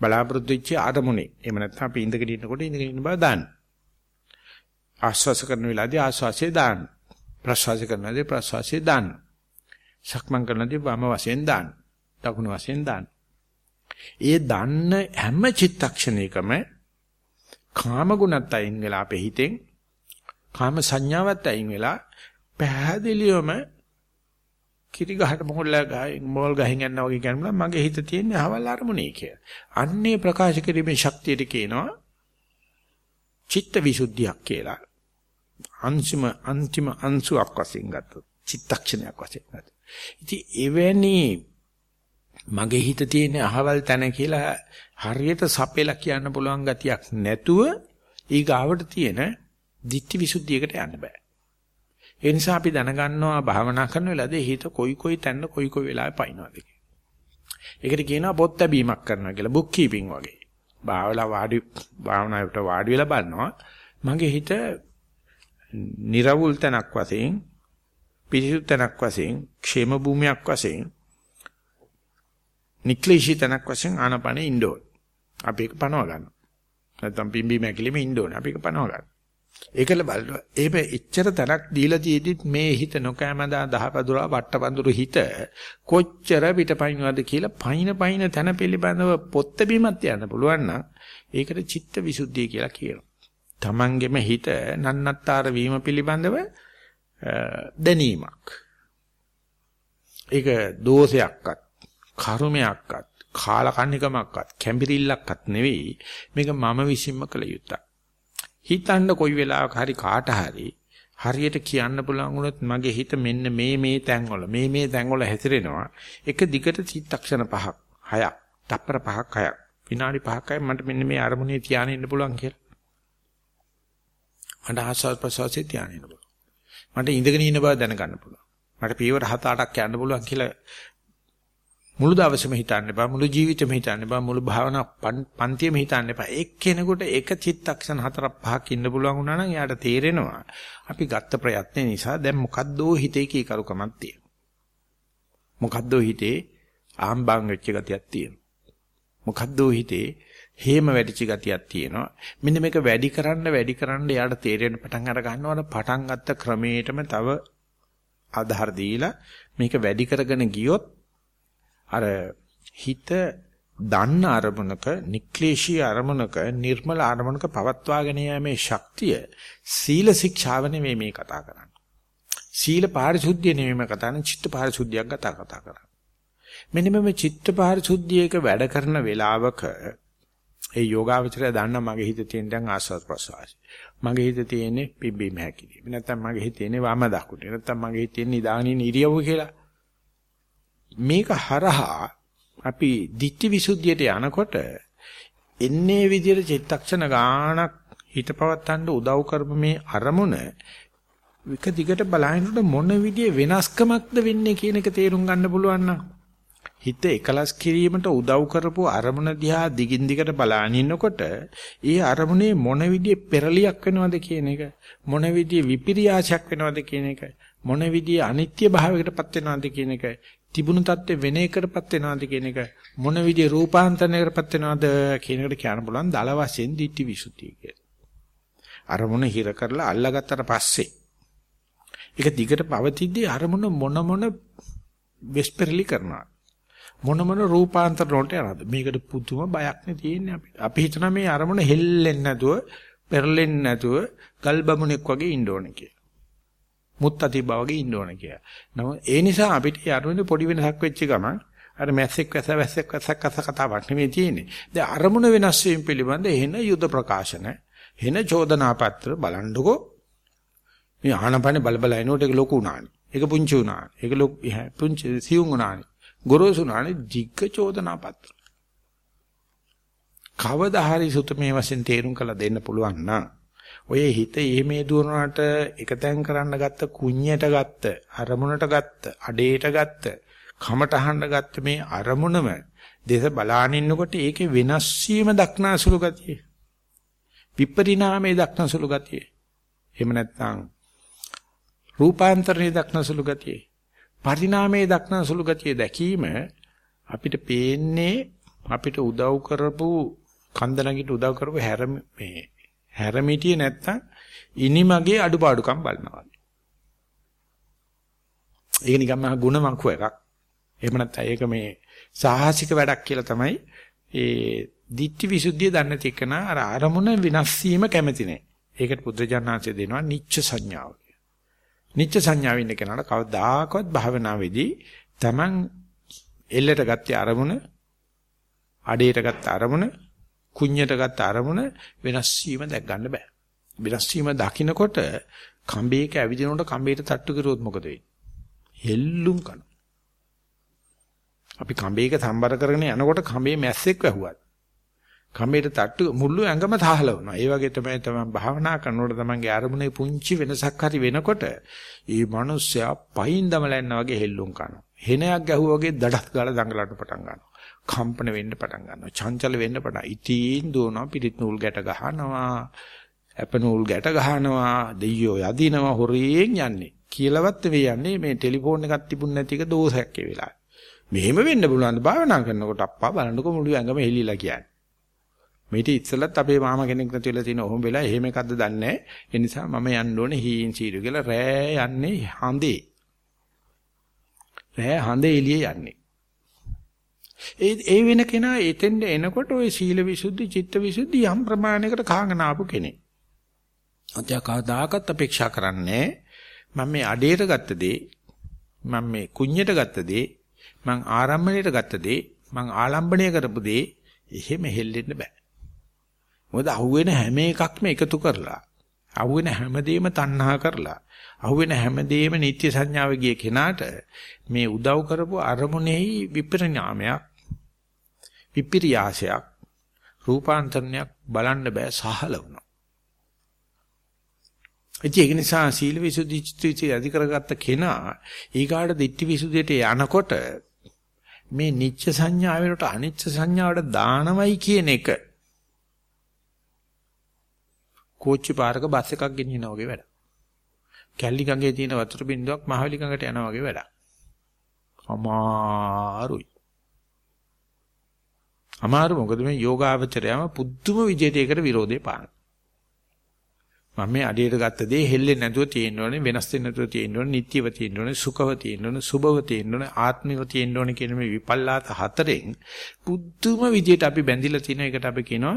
බලාපොරොත්තු වෙච්ච අරමුණේ. එහෙම නැත්නම් අපි ඉඳගෙන ඉන්නකොට ඉඳගෙන ඉන්න බව දාන්න. ආස්වාස කරන වෙලාවදී ආස්වාසයේ දාන්න. ප්‍රසවාස කරනදී ප්‍රසවාසයේ දාන්න. සක්මන් කරනදී වම වශයෙන් දාන්න. දකුණු වශයෙන් දාන්න. ඒ දන්න හැම චිත්තක්ෂණයකම කාම ගුණත් අයින් වෙලා අපේ හිතෙන් කාම සංඥාවත් අයින් වෙලා පැහැදිලිවම කිරි ගහට මොහොල්ල ගහින් මොල් ගහින් යනවා වගේ කියනවා මගේ හිත තියෙන්නේ අවල් අරමුණේ කියලා. අන්නේ ප්‍රකාශ කිරීමේ ශක්තියට කියනවා චිත්ත විසුද්ධියක් කියලා. අන්තිම අන්තිම අංශුවක් වශයෙන් ගත්තොත් චිත්තක්ෂණයක් වශයෙන් ගත්තොත්. ඉතින් එවැනි මගේ හිත තියෙන අහවල් තැන කියලා හරියට සපෙලා කියන්න පුළුවන් ගතියක් නැතුව ඊගාවට තියෙන ditthi visuddhiyකට යන්න බෑ. ඒ නිසා අපි දැනගන්නවා භාවනා කරන වෙලාවදී හිත කොයි කොයි තැන කොයි කොයි වෙලාවෙ පයින්නවද කියලා. ඒකට කියනවා පොත් ලැබීමක් කරනවා කියලා බුක් කීපින් වගේ. භාවලා වාඩි භාවනාවට වාඩි වෙලා බලනවා. මගේ හිත නිර්වුල් තැනක් වශයෙන් පිරිසුදු තැනක් වශයෙන් ക്ഷേම භූමියක් වශයෙන් නික්ලේශී තැනක් වශයෙන් ආනපනේ ඉන්න ඕන. අපි ඒක පනව ගන්නවා. නැත්නම් පිම්බි මැකිලිම ඉන්න ඕන. අපි ඒක පනව ගන්නවා. ඒකල බලනවා. ඒක එච්චර තැනක් දීලා තියෙද්දිත් මේ හිත නොකෑමදා දහපදුරා වට්ටපඳුරු හිත කොච්චර පිටපයින්වද කියලා පයින් පයින් තැන පිළිබඳව පොත් බීමත් යන්න පුළුවන් නම් ඒකට චිත්ත විසුද්ධිය කියලා කියනවා. Tamangeම හිත නන්නත්තර වීම පිළිබඳව දැනීමක්. ඒක දෝෂයක්වත් කර්මයක්වත් කාලකන්නිකමක්වත් කැම්බිරිල්ලක්වත් නෙවෙයි මේක මම විසින්ම කළ යුත්තක්. හිතන්න කොයි වෙලාවක හරි කාට හරි හරියට කියන්න පුළුවන් වුණොත් මගේ හිත මෙන්න මේ මේ තැන්වල මේ මේ තැන්වල හැසිරෙනවා එක දිගට චිත්තක්ෂණ පහක් හයක් තප්පර පහක් හයක් විනාඩි පහක්යි මට මෙන්න මේ අරමුණේ තියාගෙන ඉන්න පුළුවන් කියලා මට ආස්වාද ප්‍රසවාසයේ තියාගෙන ඉන්න පුළුවන් මට ඉඳගෙන ඉන්න බව දැනගන්න පුළුවන්. මට පියවර 7-8ක් යන්න පුළුවන් කියලා මුළු දවසේම හිතන්න එපා මුළු ජීවිතේම හිතන්න එපා මුළු භාවනා පන්තියෙම හිතන්න එපා. එක්කෙනෙකුට එක චිත්තක්ෂණ හතරක් පහක් ඉන්න පුළුවන් වුණා නම් එයාට තේරෙනවා අපි ගත්ත ප්‍රයත්න නිසා දැන් මොකද්දෝ හිතේ කීකරුකමක් තියෙනවා මොකද්දෝ හිතේ ආම්බාම් වෙච්ච ගතියක් තියෙනවා මොකද්දෝ හිතේ හේම වැඩිච ගතියක් තියෙනවා මෙන්න මේක වැඩි කරන්න වැඩි කරන්න එයාට තේරෙන්න පටන් අර ගන්නවනේ පටන් ගත්ත ක්‍රමයටම තව ආධාර දීලා මේක වැඩි කරගෙන ගියොත් අර හිත දන්න අරමුණක, නික්ලේශී අරමුණක, නිර්මල අරමුණක පවත්වාගෙන යෑමේ ශක්තිය සීල ශික්ෂාව නෙමෙයි මේ කතා කරන්නේ. සීල පාරිශුද්ධිය නෙමෙයි මේ කතා කරන්නේ, චිත්ත පාරිශුද්ධියක් කතා කතා කරන්නේ. මෙන්න මේ චිත්ත පාරිශුද්ධියක වැඩ කරන වෙලාවක ඒ යෝගාවචරය දන්න මගේ හිතේ තියෙන දැන් ආස්වාද ප්‍රසවාසය. මගේ හිතේ තියෙන්නේ පිම්බීම හැකිලිම. නැත්තම් මගේ හිතේ තියෙන්නේ වම දකුණ. නැත්තම් මගේ හිතේ තියෙන්නේ නිදානින් ඉරියව්ව කියලා. මේක හරහා අපි ditthi visuddhiyට යනකොට එන්නේ විදියට චිත්තක්ෂණ ගානක් හිතපවත්තන්න උදව් කරපු මේ අරමුණ එක දිගට බලහිනකොට මොන විදිය වෙනස්කමක්ද වෙන්නේ කියන එක තේරුම් ගන්න පුළුවන් නම් හිත එකලස් කිරීමට උදව් කරපු අරමුණ දිහා දිගින් දිගට බලාගෙන ඉන්නකොට ඒ අරමුණේ මොන විදිහේ පෙරලියක් වෙනවද කියන එක මොන විදිහේ විපිරියාසයක් වෙනවද කියන එක මොන විදිහේ අනිත්‍ය භාවයකටපත් වෙනවද කියන එක තිබුණු தත්ත්වෙ වෙන එකකටපත් වෙනවද කියන එක මොන විදිහේ රූපාන්තරණයකටපත් වෙනවද කියන එකට කියන්න පුළුවන් දල වශයෙන් ditthi visuddhi කියලා. අරමුණ හිර කරලා අල්ලගත්තට පස්සේ ඒක දිගට පවතිද්දී අරමුණ මොන මොන වෙස්පරලි කරනවා. මොන මොන රූපාන්තර වලට යනවද මේකට පුදුම බයක් නේ තියෙන්නේ අපිට. අපි හිතනවා මේ අරමුණ හෙල්ලෙන්නේ නැතුව, පෙරලෙන්නේ නැතුව ගල් බමුණෙක් වගේ ඉන්න ඕනේ කියලා. මුත්තති බවගේ ඉන්න ඕන කියලා. නමුත් ඒ නිසා අපිට අරුණේ පොඩි වෙනසක් වෙච්ච ගමන් අර මැස්සෙක් වැස වැස්සෙක් වැස්සක් කස කතාවක් නෙමෙයි තියෙන්නේ. දැන් අරමුණ වෙනස් වීම පිළිබඳ එහෙන යුද ප්‍රකාශන, එහෙන චෝදනා පත්‍ර බලන්නකෝ. මේ ආනපනේ බල බල එනකොට ඒක ලොකු උනානේ. ඒක පුංචි උනානේ. ඒක ලොකු පුංචි සියුම් උනානේ. ගොරෝසු උනානේ ධිග්ග චෝදනා පත්‍ර. කවදා හරි සුතමේ වශයෙන් තේරුම් කළ දෙන්න පුළුවන් නම් ඔය හිත එහෙමේ දුවනට එකතෙන් කරන්න ගත්ත කුඤ්ඤයට ගත්ත අරමුණට ගත්ත අඩේට ගත්ත කමටහන්න ගත්ත මේ අරමුණම දේශ බලාන ඉන්නකොට ඒකේ වෙනස් වීම දක්නාසුළු ගතිය. විපරිණාමයේ දක්නාසුළු ගතිය. එහෙම නැත්නම් රූපාන්තරණයේ දක්නාසුළු ගතිය. පරිණාමයේ දක්නාසුළු ගතිය දැකීම අපිට පේන්නේ අපිට උදව් කරපු කන්ද නැගිට උදව් කරපු හැර මේ හැරමිටියේ නැත්තම් ඉනිමගේ අඩුපාඩුකම් බලනවා. ඒක නිකම්ම ಗುಣ මංකු එකක්. එහෙම නැත්නම් ඒක මේ සාහසික වැඩක් කියලා තමයි ඒ ditthi visuddhiය දන්නේ තිකන අර අරමුණ විනාශ වීම කැමති නැහැ. ඒකට බුද්ධජානනාංශය දෙනවා නිච්ච සංඥාව. නිච්ච සංඥාව ඉන්න කෙනාට කවදාකවත් භාවනාවේදී Taman එල්ලට ගත්තේ අරමුණ අඩේට ගත්ත අරමුණ කුඤ්ඤට ගත්ත අරමුණ වෙනස් වීම දැක් ගන්න බෑ. වෙනස් වීම දකින්නකොට කම්බේක ඇවිදිනකොට කම්බේට තට්ටු කරුවොත් මොකද වෙන්නේ? හෙල්ලුම් කන. අපි කම්බේක සම්බර කරගෙන යනකොට කම්බේ මැස්සෙක් වැහුවත් කම්බේට තට්ටු මුළු ඇඟම තහලවනවා. ඒ වගේ තමයි තමයි භාවනා කරනකොට තමන්ගේ අරමුණේ පුංචි වෙනසක් හරි වෙනකොට ඒ මිනිස්සයා පයින් දමලන්න වගේ හෙල්ලුම් කරනවා. හෙනයක් ගැහුවා වගේ දඩස් ගාලා දඟලන්න පටන් ගන්නවා. කම්පන වෙන්න පටන් ගන්නවා. චංචල වෙන්න පටන්. ඉතින් දුවනවා පිටිත් නූල් ගැට ගහනවා. අප නූල් ගැට ගහනවා. දෙයියෝ යදිනවා හොරෙන් යන්නේ. කියලාවත් වෙ යන්නේ මේ ටෙලිෆෝන් එකක් තිබුණ නැති එක දෝෂයක් ඒ වෙලාවේ. මෙහෙම වෙන්න පුළුවන් ද භාවනා කරනකොට අප්පා බලන්නකො මුළු ඇඟම හෙලිලා කියන්නේ. මේිට ඉස්සලත් අපේ මාමා කෙනෙක් නැතිලා තියෙන ඔහොම වෙලා එහෙම එකක්ද දන්නේ නැහැ. ඒ නිසා මම යන්න ඕනේ හීන් සීරු කියලා රෑ යන්නේ හඳේ. රෑ හඳේ එළියේ යන්නේ. ඒ ඒ වෙන කෙනා එතෙන්ද එනකොට ওই සීල විසුද්ධි, චිත්ත විසුද්ධි යම් ප්‍රමාණයකට කාගෙන ආපු කෙනෙක්. අධ්‍යා කවදාකවත් අපේක්ෂා කරන්නේ මම මේ අඩේට ගත්ත දේ, මම මේ කුඤ්ඤයට ගත්ත දේ, මම ආරම්භණයට ගත්ත දේ, මම ආලම්බණය කරපු දේ එහෙම හෙල්ලෙන්න බෑ. මොකද අහුවෙන හැම එකක්ම එකතු කරලා, අහුවෙන හැමදේම තණ්හා කරලා, අහුවෙන හැමදේම නිත්‍ය සංඥාව ගිය කෙනාට මේ උදව් කරපු අරමුණෙහි විපරිණාමයක් විපිරියාසයක් රූපාන්තරණයක් බලන්න බෑ සහල වුණා. ඒක නිසා සීල විසුද්ධි චිත්ත අධි කරගත්ත කෙනා ඊගාට දිට්ඨි විසුද්ධියට යනකොට මේ නිච්ච සංඥාවෙනට අනිච්ච සංඥාවට දානවයි කියන එක කෝච්චි පාරක බස් එකක් ගෙනියනවා වගේ වැඩක්. කැලි ගඟේ තියෙන වතුර බින්දුවක් මහවැලි ගඟට යනවා වගේ වැඩක්. අමාරුයි. අමාරු මොකද මේ යෝගාවචරයම පුදුම විජේතයකට විරෝධේ පාන. මම මේ අඩියට ගත්ත දේ හෙල්ලෙන්නේ නැතුව තියෙන්න ඕනේ වෙනස් වෙන්නේ නැතුව තියෙන්න ඕනේ නිට්ටිව තියෙන්න ඕනේ සුඛව තියෙන්න ඕනේ සුභව තියෙන්න ඕනේ ආත්මිව තියෙන්න ඕනේ කියන මේ විපල්ලාත හතරෙන් පුදුම විදියට අපි බැඳිලා තියෙන එකට අපි කියනවා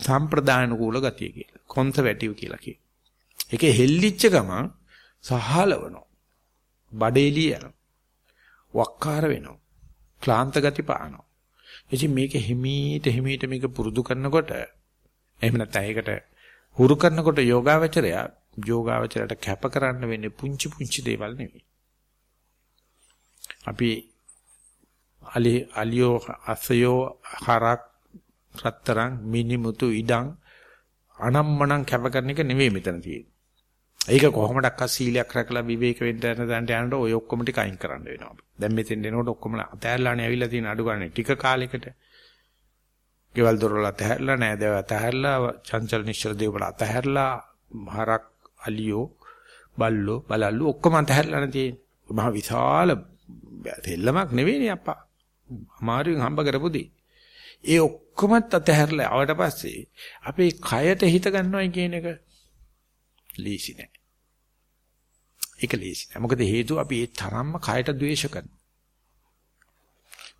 සම්ප්‍රදායන කූල ගතිය කියලා. කොන්සර්වැටිව් කියලා කියනවා. ඒකේ හෙල්ලිච්ච ගමන් සහලවනවා. බඩේලිය යනවා. වක්කාර වෙනවා. ක්ලාන්ත ගති පානවා. ඉතින් මේක හිමීට හිමීට මේක පුරුදු කරනකොට එහෙම නැත්නම් ඒකට හුරු කරනකොට යෝගාවචරය යෝගාවචරයට කැප කරන්න වෙන්නේ පුංචි පුංචි දේවල් නෙවෙයි. අපි අලි අලියෝ අසයෝ හරක් රත්තරන් මිනිමුතු ඉඩම් අනම්මනම් කැප කරන එක නෙවෙයි මෙතන තියෙන්නේ. ඒක කොහොමඩක්ක සීලයක් රැකලා විවේක වෙන්න යන දන්ට යනකොට ඔය ඔක්කොම ටික අයින් කරන්න වෙනවා. දැන් මෙතෙන් එනකොට ඔක්කොම අතහැරලානේ ඇවිල්ලා තියෙන අඩු ගන්න ටික කාලයකට. ගෙවල් දොරවල් අතහැරලා නෑදෑව අතහැරලා චංචල නිශ්චල දේවල් අතහැරලා හරක් අලියෝ බල්ලෝ බලල්ලු ඔක්කොම අතහැරලා තියෙන්නේ. මහ විශාල දෙල්ලමක් නෙවෙයිනේ අප්පා. අමාරුවෙන් හම්බ කරපුදී. ඒ ඔක්කොමත් අතහැරලා ආවට පස්සේ අපේ කයට හිත ගන්නවයි කියන එක ලීසි නෑ. ඒක ලීසි නෑ. මොකද හේතුව අපි ඒ තරම්ම කයට ද්වේෂ කරනවා.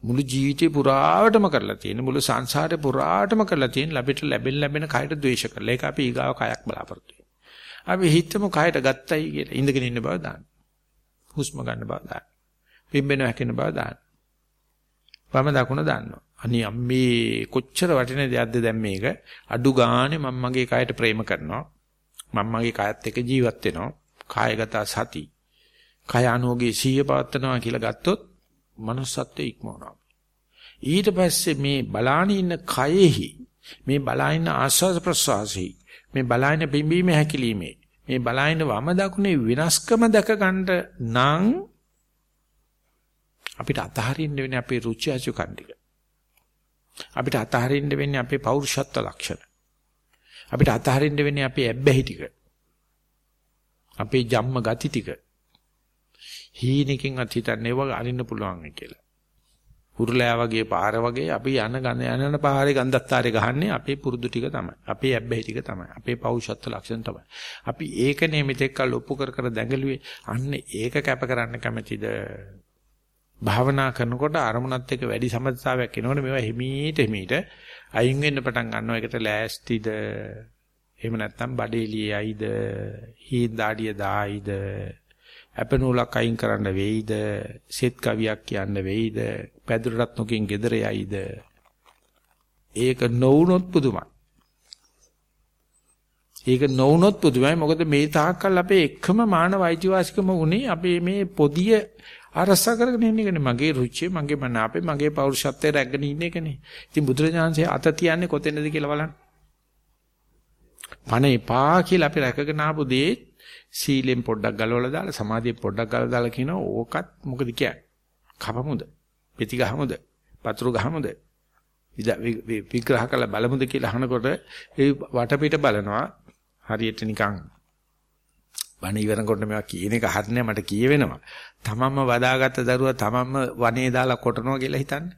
මුළු ජීවිතේ පුරාවටම කරලා තියෙන මුළු සංසාරේ පුරාටම කරලා තියෙන ලැබෙට ලැබෙන ලැබෙන කයට ද්වේෂ කරලා. ඒක අපි ඊගාව කයක් බලාපොරොත්තු වෙනවා. අපි හිතමු කයට ගත්තයි කියලා ඉඳගෙන ඉන්න බව දාන්න. හුස්ම ගන්න බව දාන්න. පිම්බෙන හැකෙන බව දාන්න. වම දකුණ දාන්නවා. අනි අම්මේ කොච්චර වටින දෙයක්ද දැන් මේක? අඩු ගානේ මම මගේ කයට ප්‍රේම කරනවා. මම මගේ කයත් එක්ක ජීවත් වෙනවා. කායගත සති. කය අනෝගේ සීය පවත්නවා කියලා ගත්තොත් manussත්වයේ ඉක්මවනවා. ඊට පස්සේ මේ බලාන ඉන්න කයෙහි මේ බලාින ආස්වාද ප්‍රසවාසී මේ බලාින පිම්බීම හැකිලිමේ මේ බලාින වම දකුණේ විනාශකම දැක ගන්න නම් අපිට අතහරින්න වෙන්නේ අපේ රුචි අසුකම් ටික අපිට අතහරින්න වෙන්නේ අපේ පෞරුෂත්ව ලක්ෂණ. අපිට අතහරින්න වෙන්නේ අපේ ඇබ්බැහි ටික. අපේ ජම්ම ගති ටික. හීනකින් අතීතන්නේ වගේ අරින්න පුළුවන් කියලා. උරුලෑ වගේ පාර වගේ අපි යන ගන යන පාරේ ගන්ධත්තාරේ ගහන්නේ අපේ පුරුදු ටික තමයි. අපේ ඇබ්බැහි ටික තමයි. අපේ පෞරුෂත්ව ලක්ෂණ තමයි. අපි ඒකනේ මෙතෙක් කල් ඔප්පු කර කර දැඟලුවේ. අන්න ඒක කැප කරන්න කැමැතිද? භාවනා කරනකොට අරමුණත් එක්ක වැඩි සමස්තාවයක් එනවනේ මේවා හිමීට හිමීට අයින් වෙන්න පටන් ගන්නවා. ඒකට ලෑස්තිද? එහෙම නැත්නම් බඩේලියයිද? හීන්දාඩිය දායිද? අපනූලක් අයින් කරන්න වෙයිද? සෙත් කවියක් කියන්න වෙයිද? පැදුරටත් නොකින් gedere යයිද? ඒක නොවුනොත් පුදුමයි. ඒක නොවුනොත් පුදුමයි. මොකද මේ තාක්කල් අපේ එකම මානව අයිතිවාසිකම උනේ අපේ මේ පොදිය අරසා කරගෙන ඉන්න එකනේ මගේ රුචිය මගේ මනාපේ මගේ පෞරුෂත්වය රැගෙන ඉන්න එකනේ. ඉතින් බුදුරජාණන්සේ අත තියන්නේ කොතැනද කියලා බලන්න. පණ එපා කියලා අපි රැකගෙන ආපු දේ සීලෙන් පොඩ්ඩක් ගලවලා දාලා සමාධියෙන් පොඩ්ඩක් ගලවලා දාලා කියනවා ඕකත් මොකද කියන්නේ? කපමුද? පෙති ගහමුද? පතුරු ගහමුද? විග්‍රහ කළ බලමුද කියලා අහනකොට ඒ වටපිට බලනවා හරියට නිකන් බණ ඉවරනකොට මේවා කියන එක හරිනේ මට කියවෙනවා. තමන්ම වදාගත්ත දරුවා තමන්ම වනේ දාලා කොටනවා කියලා හිතන්නේ.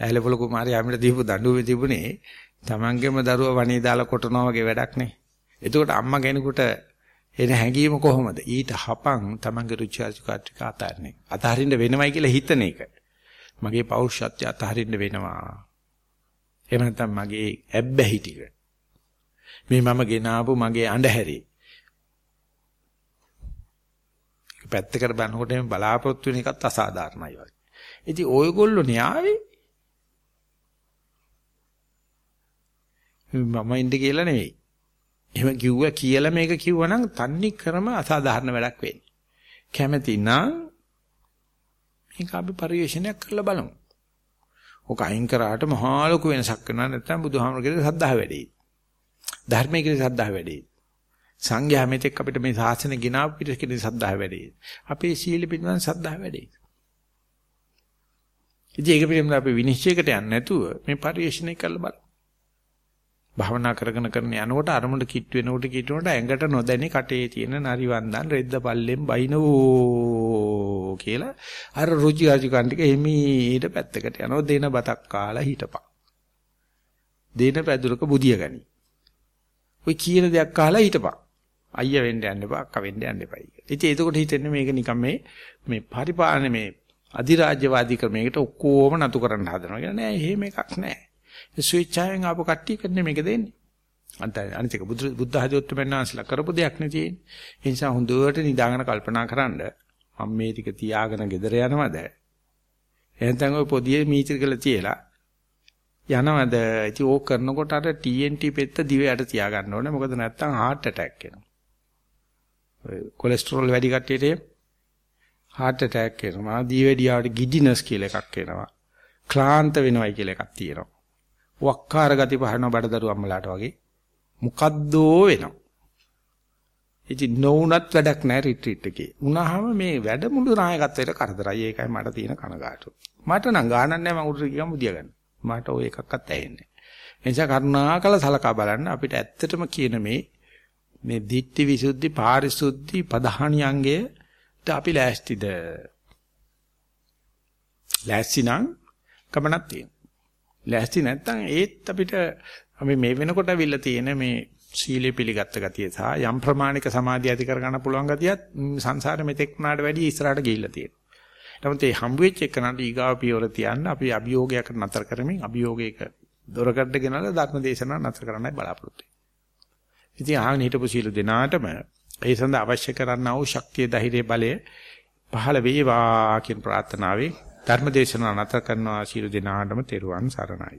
ඇලපොල කුමාරයා අපිට දීපු දඬුවමේ තිබුණේ තමන්ගේම දරුවා වනේ දාලා කොටනවා වගේ වැඩක් නේ. එතකොට අම්මා කෙනෙකුට එන හැඟීම කොහොමද? ඊට හපන් තමන්ගේ රුචි අරුචිකාටික අතාරින්නේ. අතහරින්න වෙනවයි කියලා හිතන එක. මගේ පෞරුෂත්වය අතහරින්න වෙනවා. එහෙම නැත්නම් මගේ ඇබ්බැහි ටික. මේ මම ගෙනාවු මගේ අඳුහැරේ. පැත්තකට බලනකොට මේ බලාපොරොත්තු වෙන එකත් අසාධාරණයි වගේ. ඉතින් ඔයගොල්ලෝ න්යාවේ මම ඉන්න කියලා නෙවෙයි. එහෙම කිව්වා කියලා මේක කිව්වනම් තන්නේ ක්‍රම අසාධාරණ වැඩක් වෙන්නේ. කැමැති නම් මේක අපි පරිශ්‍රණයක් කරලා බලමු. ඔක අයින් කරාට මහා ලොකු වෙනසක් වෙනවා නැත්නම් බුදුහාමරගේ සද්ධාව වැඩි. ධර්මයේ කියන සද්ධාව වැඩි. සංඝයා මෙතෙක් අපිට මේ ශාසනය ගෙනාවු පිට කියන සද්ධාව වැඩි. අපේ සීල පිළිබඳ සද්ධාව වැඩි. ඉතින් ඒක පිළිබඳව අපි විනිශ්චයකට යන්නේ නැතුව මේ පරිශ්‍රණය කරලා බලමු. භාවනා කරගෙන කරන යනකොට අරමුණ කිට් වෙනකොට කිට්නකොට ඇඟට නොදැනි කටේ තියෙන නරි වන්දන් රෙද්ද පල්ලෙන් බයිනෝ කියලා අර රුචි අරුචි කන් ටික එමීට පැත්තකට යනවා දෙන බතක් කාලා හිටපන්. දේන පැදුරක බුදිය ගනි. ඔය කියන දෙයක් අහලා හිටපන්. අයියා වෙන්න යන්න එපා අක්කා වෙන්න යන්න එපා කියලා. ඉතින් එතකොට හිතෙන්නේ මේක නිකන් මේ මේ පරිපාලන මේ අධිරාජ්‍යවාදී ක්‍රමයකට ඔක්කොම නතු කරන්න හදනවා කියලා නෑ එහෙම එකක් නෑ. ස්විච්චාවෙන් ආපු කට්ටිය කන්නේ මේක දෙන්නේ. අන්ත අනිත් එක බුදු බුද්ධ හදවත මෙන්නාන්සලා කරපු දෙයක් නේ තියෙන්නේ. ඒ නිසා හොඳට නිදාගෙන කල්පනා කරන්න මම මේ ටික තියාගෙන ගෙදර යනවද? එහෙනම් ඔය පොදියේ මීචිකල තියලා යනවද? ඉතින් ඕක කරනකොට අර TNT පෙත්ත දිව යට තියා ගන්න ඕනේ. මොකද නැත්තම් heart attack එනවා. ඔය කොලෙස්ටරෝල් වැඩි කට්ටියට heart attack එනවා. දීවැඩියාවට giddiness කියලා එකක් එනවා. ක්ලාන්ත වෙනවයි කියලා එකක් තියෙනවා. වක්කාර ගති පහරන බඩදරු අම්මලාට වගේ මොකද්දෝ වෙනවා. ඉතින් නොඋනත් වැඩක් නැහැ රිට්‍රීට් එකේ. උනහම මේ වැඩමුළු නායකත්වයට කරදරයි. ඒකයි මට තියෙන කනගාටුව. මට නම් ගානක් නැහැ මම උඩට ගියම මුදිය ගන්න. මට ඔය එකක්වත් ඇහෙන්නේ නැහැ. එනිසා කරුණාකර සලකා බලන්න අපිට ඇත්තටම කියන මේ මේ දිට්ඨි විසුද්ධි පාරිසුද්ධි පධානියංගයට අපි ලෑස්තිද? ලෑස්ති නම් කමනක් තියෙනවා. ලෑස්ති නැත්නම් ඒත් අපිට අපි මේ වෙනකොට අවිල්ල තියෙන මේ සීලය පිළිගත්ත ගතිය සහ යම් ප්‍රමාණික සමාධිය ඇති කර ගන්න පුළුවන් ගතියත් සංසාරෙ මෙතෙක් වුණාට වැඩිය ඉස්සරහට ගිහිල්ලා තියෙනවා. නමුත් මේ හම්බ වෙච්ච එකනට ඊගාව පියවර තියන්න අපි අභියෝගයකට නතර කරමින් අභියෝගයක දොරකඩ ගෙනලා ධර්ම දේශනා නතර කරන්නයි බලාපොරොත්තු වෙන්නේ. ඉතින් ආගෙන හිටපු සීල දෙනාටම ඒ සඳහා අවශ්‍ය කරන්නා වූ ශක්තිය ධෛර්ය බලය පහළ වේවා කියන ප්‍රාර්ථනාවෙන් ධර්ම දේශනාව නතර කරනවා සීල දෙනාටම තෙරුවන් සරණයි.